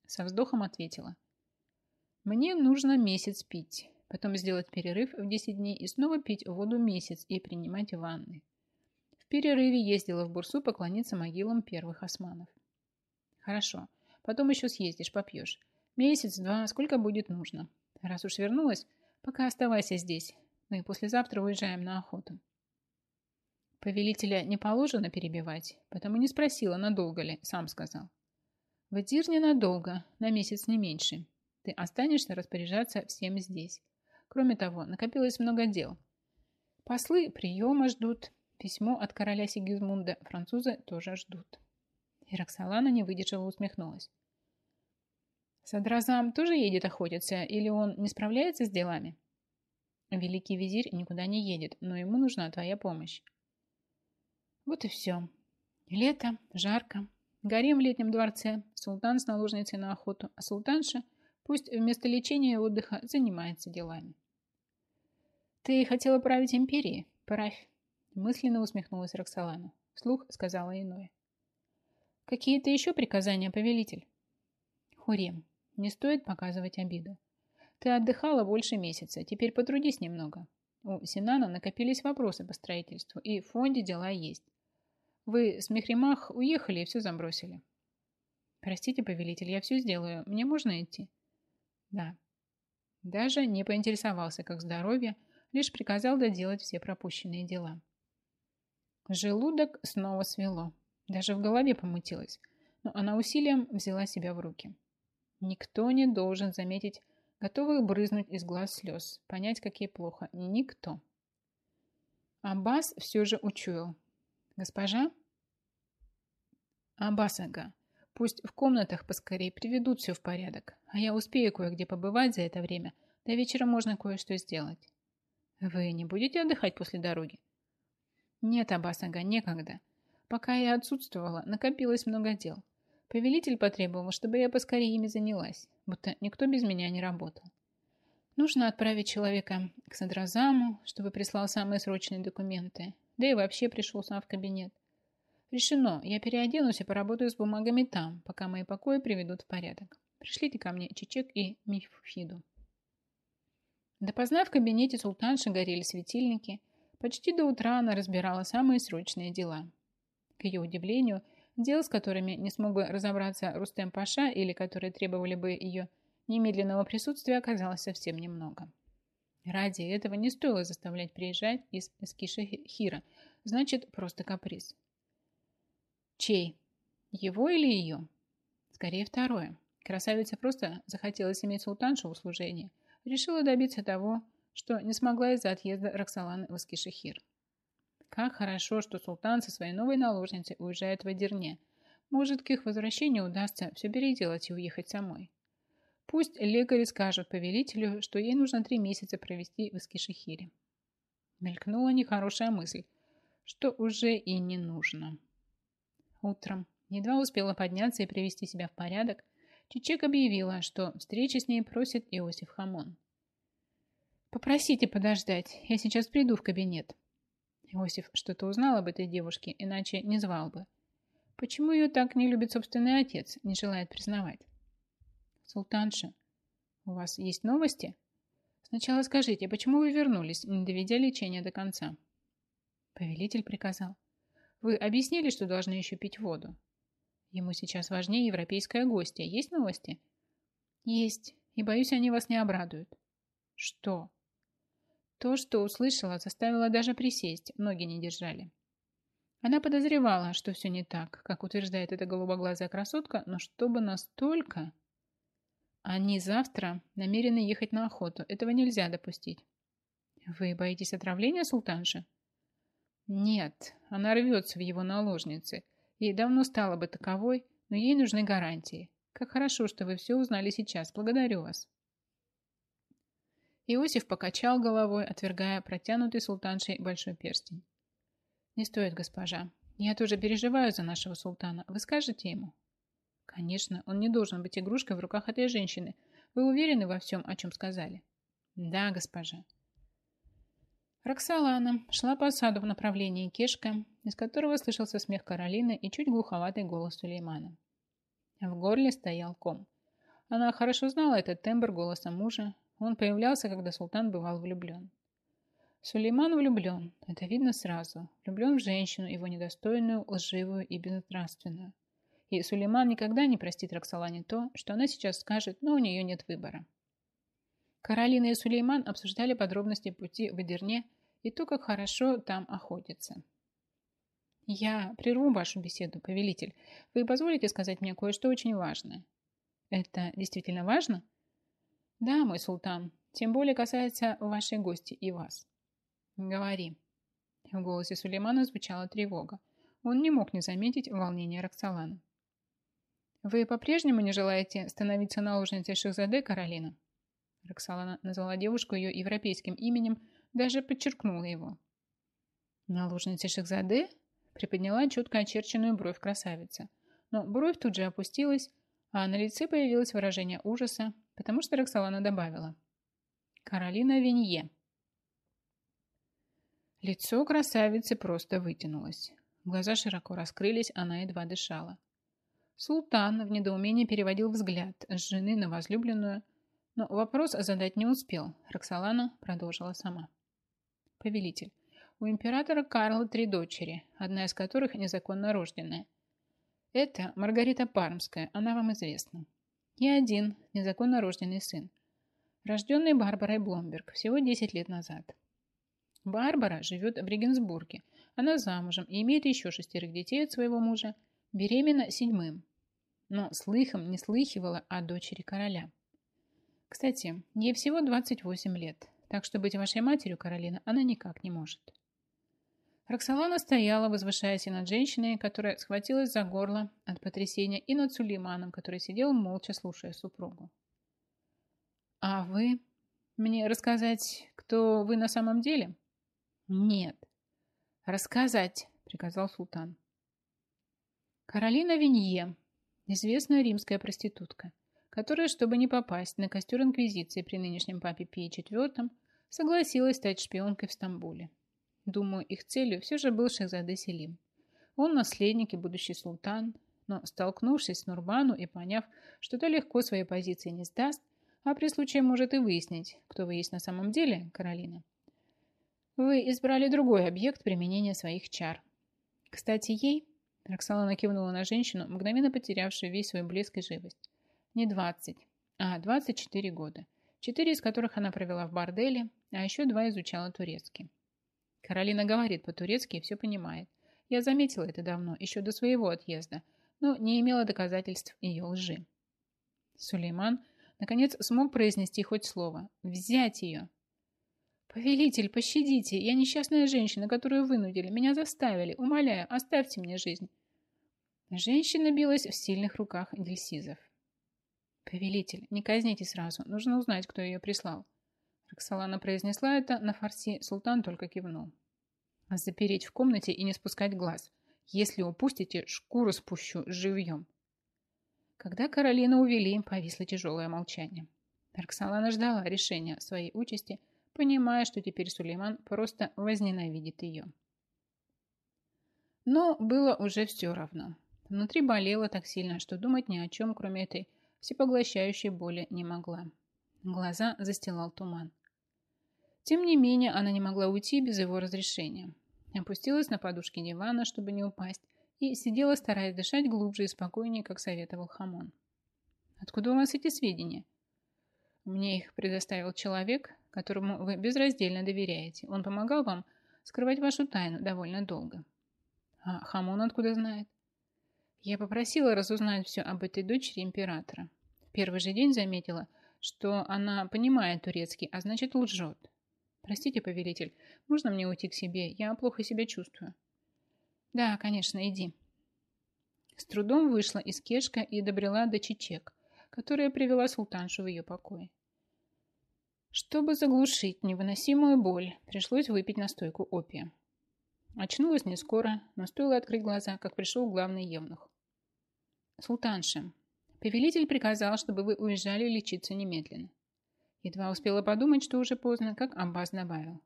Со вздохом ответила. Мне нужно месяц пить потом сделать перерыв в 10 дней и снова пить воду месяц и принимать ванны. В перерыве ездила в Бурсу поклониться могилам первых османов. Хорошо, потом еще съездишь, попьешь. Месяц-два, сколько будет нужно. Раз уж вернулась, пока оставайся здесь. Мы послезавтра уезжаем на охоту. Повелителя не положено перебивать, потому не спросила, надолго ли, сам сказал. В Эдир ненадолго, на месяц не меньше. Ты останешься распоряжаться всем здесь. Кроме того, накопилось много дел. Послы приема ждут, письмо от короля Сигизмунда французы тоже ждут. И Роксолана не выдержала усмехнулась. Садразам тоже едет охотиться, или он не справляется с делами? Великий визирь никуда не едет, но ему нужна твоя помощь. Вот и все. Лето, жарко, горим в летнем дворце, султан с наложницей на охоту, а султанша пусть вместо лечения и отдыха занимается делами. «Ты хотела править империей? Правь!» Мысленно усмехнулась Роксолана. Вслух сказала иное. «Какие-то еще приказания, повелитель?» «Хурем, не стоит показывать обиду. Ты отдыхала больше месяца, теперь потрудись немного. У Синана накопились вопросы по строительству, и в фонде дела есть. Вы с Мехримах уехали и все забросили. Простите, повелитель, я все сделаю. Мне можно идти? Да. Даже не поинтересовался, как здоровье, лишь приказал доделать все пропущенные дела. Желудок снова свело. Даже в голове помутилось. Но она усилием взяла себя в руки. Никто не должен заметить готовых брызнуть из глаз слез, понять, как ей плохо. Никто. Аббас все же учуял. «Госпожа?» «Аббас, ага. Пусть в комнатах поскорее приведут все в порядок, а я успею кое-где побывать за это время. До вечера можно кое-что сделать». «Вы не будете отдыхать после дороги?» «Нет, Аббас, ага, некогда. Пока я отсутствовала, накопилось много дел. Повелитель потребовал, чтобы я поскорее ими занялась, будто никто без меня не работал. Нужно отправить человека к Садразаму, чтобы прислал самые срочные документы, да и вообще пришел сам в кабинет. Решено, я переоденусь и поработаю с бумагами там, пока мои покои приведут в порядок. Пришлите ко мне Чичек и Миффиду. Допоздна в кабинете султанши горели светильники. Почти до утра она разбирала самые срочные дела. К ее удивлению, Дел, с которыми не смог бы разобраться Рустем Паша или которые требовали бы ее немедленного присутствия, оказалось совсем немного. Ради этого не стоило заставлять приезжать из Эскиша Хира. Значит, просто каприз. Чей? Его или ее? Скорее, второе. Красавица просто захотелось иметь султаншу в услужении. Решила добиться того, что не смогла из-за отъезда Роксоланы в Эскишехир. Как хорошо, что султан со своей новой наложницей уезжает в Адерне. Может, к их возвращению удастся все переделать и уехать самой. Пусть лекари скажут повелителю, что ей нужно три месяца провести в Искишехире. Мелькнула нехорошая мысль, что уже и не нужно. Утром, едва успела подняться и привести себя в порядок, Чичек объявила, что встречи с ней просит Иосиф Хамон. «Попросите подождать, я сейчас приду в кабинет», Иосиф что-то узнал об этой девушке, иначе не звал бы. Почему ее так не любит собственный отец, не желает признавать? Султанша, у вас есть новости? Сначала скажите, почему вы вернулись, не доведя лечения до конца? Повелитель приказал. Вы объяснили, что должны еще пить воду. Ему сейчас важнее европейское гостья. Есть новости? Есть. И боюсь, они вас не обрадуют. Что? То, что услышала, заставило даже присесть, ноги не держали. Она подозревала, что все не так, как утверждает эта голубоглазая красотка, но чтобы настолько... Они завтра намерены ехать на охоту. Этого нельзя допустить. Вы боитесь отравления, султанша? Нет, она рвется в его наложницы. И давно стала бы таковой, но ей нужны гарантии. Как хорошо, что вы все узнали сейчас. Благодарю вас. Иосиф покачал головой, отвергая протянутый султаншей большой перстень. «Не стоит, госпожа. Я тоже переживаю за нашего султана. Вы скажете ему?» «Конечно, он не должен быть игрушкой в руках этой женщины. Вы уверены во всем, о чем сказали?» «Да, госпожа». Роксолана шла по саду в направлении Кешка, из которого слышался смех Каролины и чуть глуховатый голос Сулеймана. В горле стоял ком. Она хорошо знала этот тембр голоса мужа, он появлялся, когда султан бывал влюблен. Сулейман влюблен, это видно сразу. Влюблен в женщину, его недостойную, лживую и безнравственную. И Сулейман никогда не простит Роксолане то, что она сейчас скажет, но у нее нет выбора. Каролина и Сулейман обсуждали подробности пути в Эдерне и то, как хорошо там охотиться. «Я прерву вашу беседу, повелитель. Вы позволите сказать мне кое-что очень важное?» «Это действительно важно?» Да, мой султан, тем более касается вашей гости и вас. Говори. В голосе Сулеймана звучала тревога. Он не мог не заметить волнение Роксолана. «Вы по-прежнему не желаете становиться наложницей Шахзаде, Каролина?» Роксолана назвала девушку ее европейским именем, даже подчеркнула его. «Наложницей Шахзаде?» приподняла четко очерченную бровь красавица. Но бровь тут же опустилась, а на лице появилось выражение ужаса, потому что Роксолана добавила. «Каролина Винье». Лицо красавицы просто вытянулось. Глаза широко раскрылись, она едва дышала. Султан в недоумении переводил взгляд с жены на возлюбленную, Но вопрос задать не успел. Роксолана продолжила сама. Повелитель, у императора Карла три дочери, одна из которых незаконно рожденная. Это Маргарита Пармская, она вам известна. И один незаконно рожденный сын, рожденный Барбарой Бломберг всего 10 лет назад. Барбара живет в Регенсбурге. Она замужем и имеет еще шестерых детей от своего мужа, беременна седьмым. Но слыхом не слыхивала о дочери короля. Кстати, ей всего 28 лет, так что быть вашей матерью, Каролина, она никак не может. Роксолана стояла, возвышаясь и над женщиной, которая схватилась за горло от потрясения, и над Сулейманом, который сидел молча, слушая супругу. «А вы? Мне рассказать, кто вы на самом деле?» «Нет». «Рассказать», — приказал султан. Каролина Винье, известная римская проститутка, которая, чтобы не попасть на костер Инквизиции при нынешнем папе Пии IV, согласилась стать шпионкой в Стамбуле. Думаю, их целью все же был Шахзаде Селим. Он наследник и будущий султан, но, столкнувшись с Нурбану и поняв, что то легко своей позиции не сдаст, а при случае может и выяснить, кто вы есть на самом деле, Каролина, вы избрали другой объект применения своих чар. Кстати, ей, Роксолана кивнула на женщину, мгновенно потерявшую весь свой блеск и живость, не 20, а 24 года, четыре из которых она провела в борделе, а еще два изучала турецкий. Каролина говорит по-турецки и все понимает. Я заметила это давно, еще до своего отъезда, но не имела доказательств ее лжи. Сулейман, наконец, смог произнести хоть слово. «Взять ее!» «Повелитель, пощадите! Я несчастная женщина, которую вынудили. Меня заставили. Умоляю, оставьте мне жизнь!» Женщина билась в сильных руках Дельсизов. «Повелитель, не казните сразу. Нужно узнать, кто ее прислал. Роксолана произнесла это, на фарси султан только кивнул. Запереть в комнате и не спускать глаз. Если упустите, шкуру спущу живьем. Когда Каролину увели, повисло тяжелое молчание. Роксолана ждала решения своей участи, понимая, что теперь Сулейман просто возненавидит ее. Но было уже все равно. Внутри болело так сильно, что думать ни о чем, кроме этой всепоглощающей боли, не могла. Глаза застилал туман. Тем не менее, она не могла уйти без его разрешения. Опустилась на подушке дивана, чтобы не упасть, и сидела, стараясь дышать глубже и спокойнее, как советовал Хамон. «Откуда у вас эти сведения?» «Мне их предоставил человек, которому вы безраздельно доверяете. Он помогал вам скрывать вашу тайну довольно долго». «А Хамон откуда знает?» «Я попросила разузнать все об этой дочери императора. В первый же день заметила, что она понимает турецкий, а значит лжет. «Простите, повелитель, можно мне уйти к себе? Я плохо себя чувствую». «Да, конечно, иди». С трудом вышла из кешка и добрела до чечек, которая привела султаншу в ее покой. Чтобы заглушить невыносимую боль, пришлось выпить настойку опия. Очнулась не скоро, но стоило открыть глаза, как пришел главный евнух. «Султанша, повелитель приказал, чтобы вы уезжали лечиться немедленно. Едва успела подумать, что уже поздно, как Амбас добавил.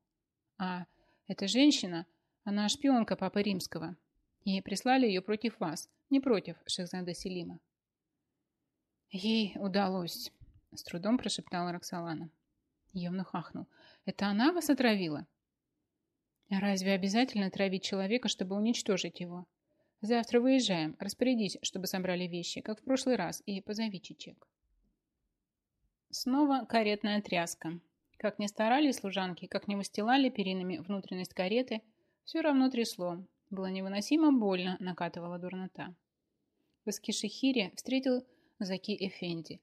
«А, эта женщина, она шпионка Папы Римского. И прислали ее против вас, не против Шехзада Селима». «Ей удалось», — с трудом прошептала Роксолана. Евнух ахнул. «Это она вас отравила?» «Разве обязательно травить человека, чтобы уничтожить его? Завтра выезжаем. Распорядись, чтобы собрали вещи, как в прошлый раз, и позови чечек». Снова каретная тряска. Как ни старались служанки, как ни выстилали перинами внутренность кареты, все равно трясло. Было невыносимо больно, накатывала дурнота. В Эскишехире встретил Заки Эфенди.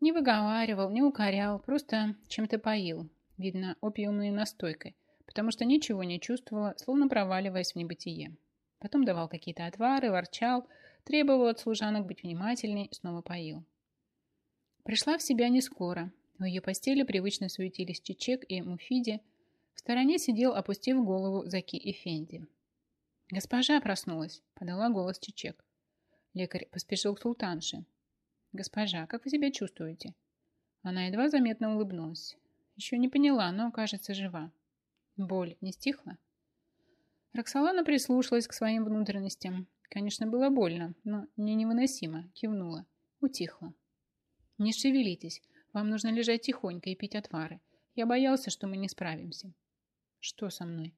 Не выговаривал, не укорял, просто чем-то поил. Видно, опиумной настойкой, потому что ничего не чувствовала, словно проваливаясь в небытие. Потом давал какие-то отвары, ворчал, требовал от служанок быть внимательней, снова поил. Пришла в себя не скоро. В ее постели привычно суетились Чечек и Муфиди. В стороне сидел, опустив голову, Заки и Фенди. «Госпожа проснулась», — подала голос Чечек. Лекарь поспешил к султанше. «Госпожа, как вы себя чувствуете?» Она едва заметно улыбнулась. Еще не поняла, но, кажется, жива. Боль не стихла? Роксолана прислушалась к своим внутренностям. Конечно, было больно, но не невыносимо. Кивнула. Утихла. «Не шевелитесь. Вам нужно лежать тихонько и пить отвары. Я боялся, что мы не справимся. Что со мной?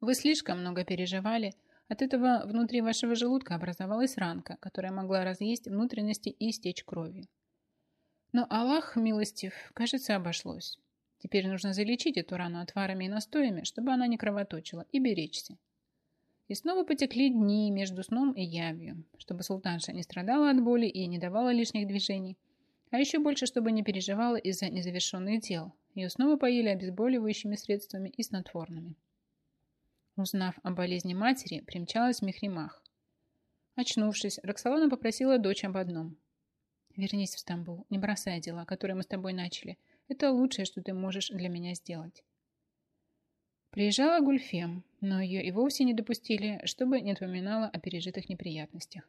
Вы слишком много переживали. От этого внутри вашего желудка образовалась ранка, которая могла разъесть внутренности и истечь кровью. Но Аллах, милостив, кажется, обошлось. Теперь нужно залечить эту рану отварами и настоями, чтобы она не кровоточила, и беречься. И снова потекли дни между сном и явью, чтобы султанша не страдала от боли и не давала лишних движений, а еще больше, чтобы не переживала из-за незавершенных дел. Ее снова поили обезболивающими средствами и снотворными. Узнав о болезни матери, примчалась в Мехримах. Очнувшись, Роксолана попросила дочь об одном. «Вернись в Стамбул, не бросай дела, которые мы с тобой начали. Это лучшее, что ты можешь для меня сделать». Приезжала Гульфем, но ее и вовсе не допустили, чтобы не напоминала о пережитых неприятностях.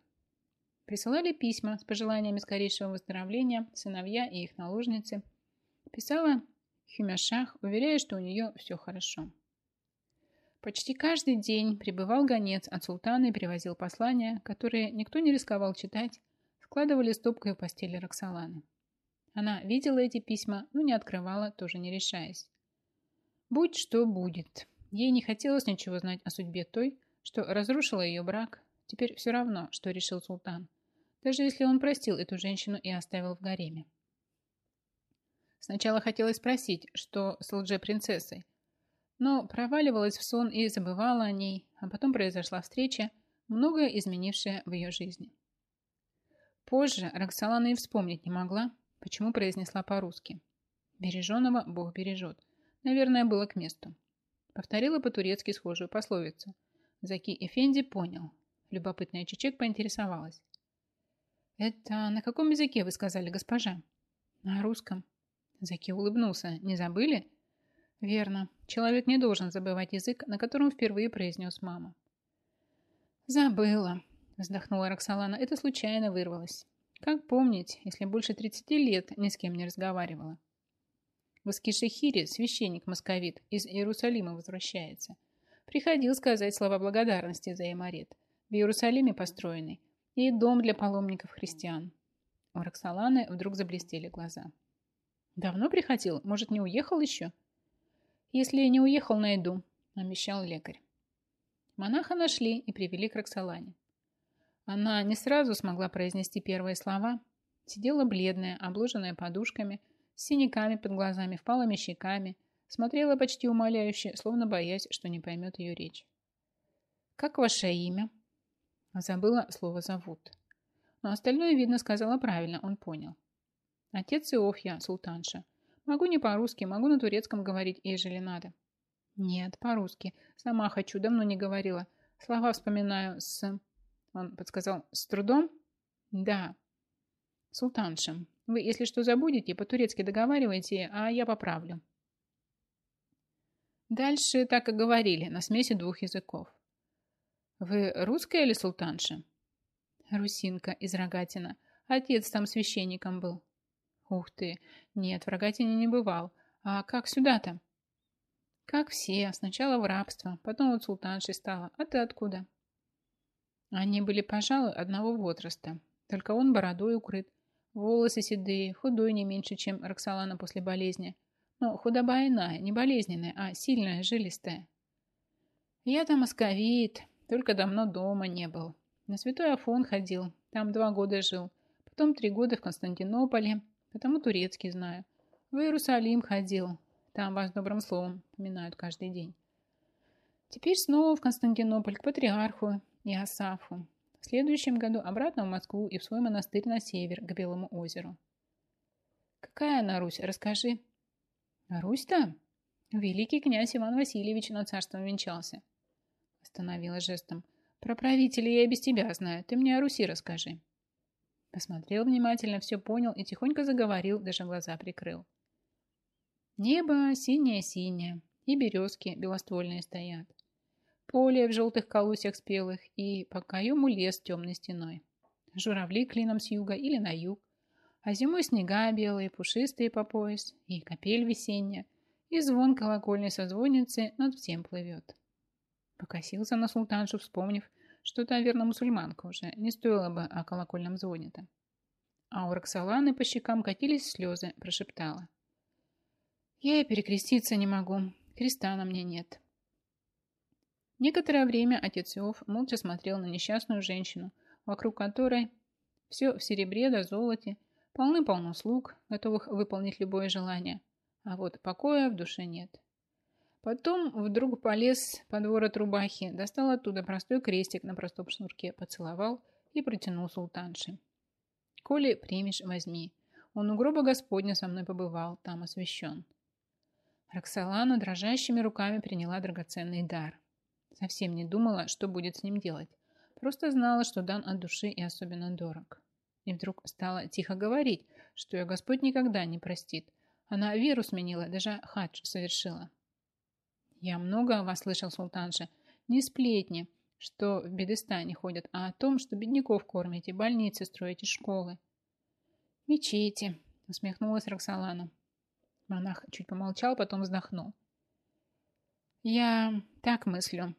Присылали письма с пожеланиями скорейшего выздоровления сыновья и их наложницы. Писала Хюмяшах, уверяя, что у нее все хорошо. Почти каждый день прибывал гонец от султана и привозил послания, которые никто не рисковал читать, складывали стопкой у постели Роксоланы. Она видела эти письма, но не открывала, тоже не решаясь. Будь что будет. Ей не хотелось ничего знать о судьбе той, что разрушила ее брак. Теперь все равно, что решил султан. Даже если он простил эту женщину и оставил в гареме. Сначала хотелось спросить, что с лже-принцессой, но проваливалась в сон и забывала о ней, а потом произошла встреча, многое изменившая в ее жизни. Позже Роксолана и вспомнить не могла, почему произнесла по-русски. «Береженого Бог бережет», Наверное, было к месту. Повторила по-турецки схожую пословицу. Заки Эфенди понял. Любопытная Чечек поинтересовалась. «Это на каком языке вы сказали, госпожа?» «На русском». Заки улыбнулся. «Не забыли?» «Верно. Человек не должен забывать язык, на котором впервые произнес мама». «Забыла», – вздохнула Роксолана. «Это случайно вырвалось. Как помнить, если больше 30 лет ни с кем не разговаривала?» В Аскишехире священник-московит из Иерусалима возвращается. Приходил сказать слова благодарности за Эмарет, в Иерусалиме построенный, и дом для паломников христиан. У Роксоланы вдруг заблестели глаза. «Давно приходил? Может, не уехал еще?» «Если не уехал, найду», – обещал лекарь. Монаха нашли и привели к Роксолане. Она не сразу смогла произнести первые слова. Сидела бледная, обложенная подушками – с синяками под глазами, впалыми щеками, смотрела почти умоляюще, словно боясь, что не поймет ее речь. «Как ваше имя?» Забыла слово «зовут». Но остальное, видно, сказала правильно, он понял. «Отец Иофья, султанша. Могу не по-русски, могу на турецком говорить, ежели надо». «Нет, по-русски. Сама хочу, давно не говорила. Слова вспоминаю с...» Он подсказал «с трудом?» «Да». «Султанша, вы, если что забудете, по-турецки договаривайте, а я поправлю. Дальше так и говорили, на смеси двух языков. Вы русская или султанша? Русинка из Рогатина. Отец там священником был. Ух ты, нет, в Рогатине не бывал. А как сюда-то? Как все, сначала в рабство, потом вот султаншей стала. А ты откуда? Они были, пожалуй, одного возраста. Только он бородой укрыт, Волосы седые, худой не меньше, чем Роксолана после болезни. Но худоба иная, не болезненная, а сильная, жилистая. Я там московит, только давно дома не был. На Святой Афон ходил, там два года жил. Потом три года в Константинополе, потому турецкий знаю. В Иерусалим ходил, там вас добрым словом поминают каждый день. Теперь снова в Константинополь к патриарху и Асафу. В следующем году обратно в Москву и в свой монастырь на север, к Белому озеру. Какая она Русь? Расскажи. Русь-то? Великий князь Иван Васильевич над царством венчался. Остановила жестом. Про правителей я и без тебя знаю. Ты мне о Руси расскажи. Посмотрел внимательно, все понял и тихонько заговорил, даже глаза прикрыл. Небо синее-синее, и березки белоствольные стоят поле в желтых колосьях спелых и по каюму лес темной стеной. Журавли клином с юга или на юг, а зимой снега белые, пушистые по пояс, и капель весенняя, и звон колокольной созвонницы над всем плывет. Покосился на султаншу, вспомнив, что, наверное, мусульманка уже, не стоило бы о колокольном звоне-то. а у Роксоланы по щекам катились слезы, прошептала. «Я и перекреститься не могу, креста на мне нет». Некоторое время отец Иов молча смотрел на несчастную женщину, вокруг которой все в серебре да золоте, полны-полно слуг, готовых выполнить любое желание, а вот покоя в душе нет. Потом вдруг полез под ворот рубахи, достал оттуда простой крестик на простом шнурке, поцеловал и протянул султанше. «Коли примешь, возьми. Он у гроба Господня со мной побывал, там освящен». Роксолана дрожащими руками приняла драгоценный дар. Совсем не думала, что будет с ним делать. Просто знала, что дан от души и особенно дорог. И вдруг стала тихо говорить, что ее Господь никогда не простит. Она веру сменила, даже хадж совершила. Я много о вас слышал, султанша. Не сплетни, что в Бедестане ходят, а о том, что бедняков кормите, больницы строите, школы. Мечети, усмехнулась Роксолана. Монах чуть помолчал, потом вздохнул. Я так мыслю.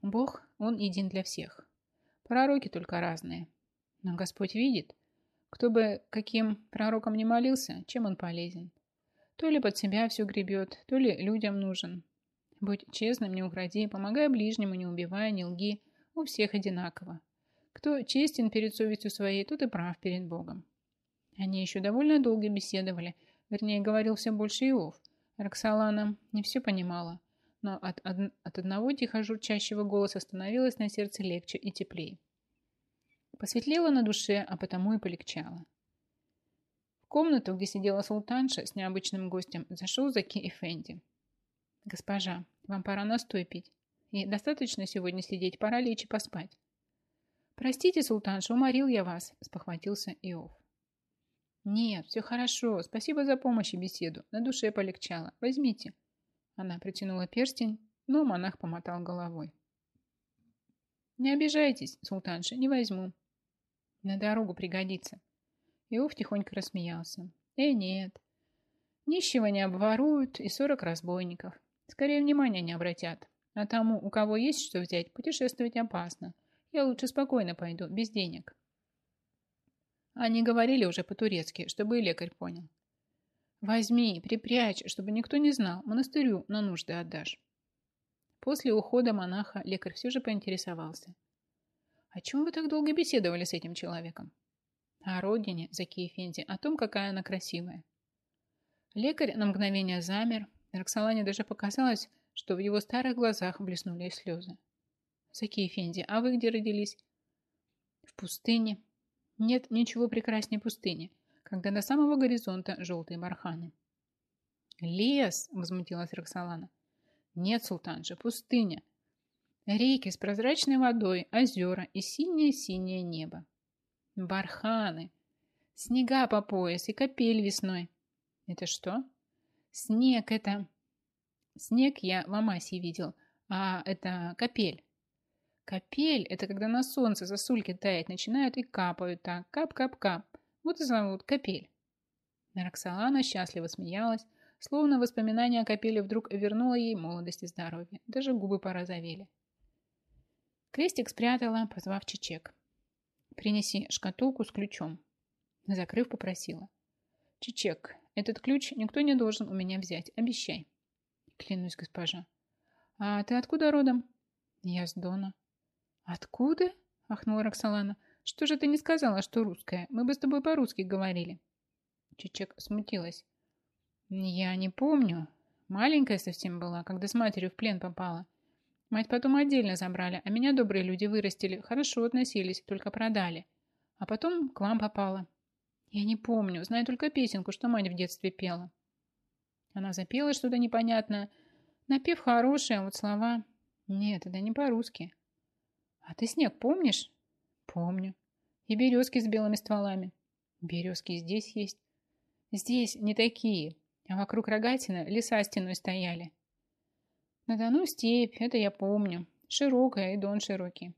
Бог, Он един для всех. Пророки только разные. Но Господь видит. Кто бы каким пророком не молился, чем он полезен. То ли под себя все гребет, то ли людям нужен, Будь честным, не укради, помогай ближнему, не убивай, не лги. У всех одинаково. Кто честен перед совестью своей, тот и прав перед Богом. Они еще довольно долго беседовали. Вернее, говорил все больше Иов. Роксолана не все понимала, но от, од, от одного тихо журчащего голоса становилось на сердце легче и теплее. Посветлело на душе, а потому и полегчало. В комнату, где сидела султанша с необычным гостем, зашел Заки Эфенди. «Госпожа, вам пора настой пить. И достаточно сегодня сидеть, пора лечь и поспать». «Простите, султанша, уморил я вас», – спохватился Иов. «Нет, все хорошо. Спасибо за помощь и беседу. На душе полегчало. Возьмите». Она протянула перстень, но монах помотал головой. «Не обижайтесь, султанша, не возьму. На дорогу пригодится». Иов тихонько рассмеялся. «Э, нет. Нищего не обворуют и сорок разбойников. Скорее внимания не обратят. А тому, у кого есть что взять, путешествовать опасно. Я лучше спокойно пойду, без денег. Они говорили уже по-турецки, чтобы и лекарь понял. Возьми, припрячь, чтобы никто не знал. Монастырю на нужды отдашь. После ухода монаха лекарь все же поинтересовался. О чем вы так долго беседовали с этим человеком? О родине, Закия Фенди, о том, какая она красивая. Лекарь на мгновение замер, Роксолане даже показалось, что в его старых глазах блеснули слезы. «Заки Фенди, а вы где родились?» «В пустыне. Нет ничего прекраснее пустыни, когда до самого горизонта желтые барханы». «Лес!» – возмутилась Роксолана. «Нет, султанша, пустыня. Реки с прозрачной водой, озера и синее-синее небо. Барханы, снега по пояс и капель весной. Это что?» Снег это... Снег я в Амасии видел, а это капель. Капель – это когда на солнце сосульки таять начинают и капают так, кап-кап-кап. Вот и зовут капель. Роксолана счастливо смеялась, словно воспоминание о капеле вдруг вернуло ей молодость и здоровье. Даже губы порозовели. Крестик спрятала, позвав Чечек. «Принеси шкатулку с ключом». Закрыв, попросила. «Чечек, этот ключ никто не должен у меня взять. Обещай. Клянусь, госпожа. А ты откуда родом? Я с Дона. Откуда? Ахнула Роксолана. Что же ты не сказала, что русская? Мы бы с тобой по-русски говорили. Чичек смутилась. Я не помню. Маленькая совсем была, когда с матерью в плен попала. Мать потом отдельно забрали, а меня добрые люди вырастили, хорошо относились, только продали. А потом к вам попала. Я не помню, знаю только песенку, что мать в детстве пела. Она запела что-то непонятное. Напев хороший, а вот слова... Нет, это не по-русски. А ты снег помнишь? Помню. И березки с белыми стволами. Березки здесь есть. Здесь не такие. А вокруг рогатина леса стеной стояли. На Дону степь, это я помню. Широкая и дон широкий.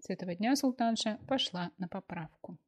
С этого дня султанша пошла на поправку.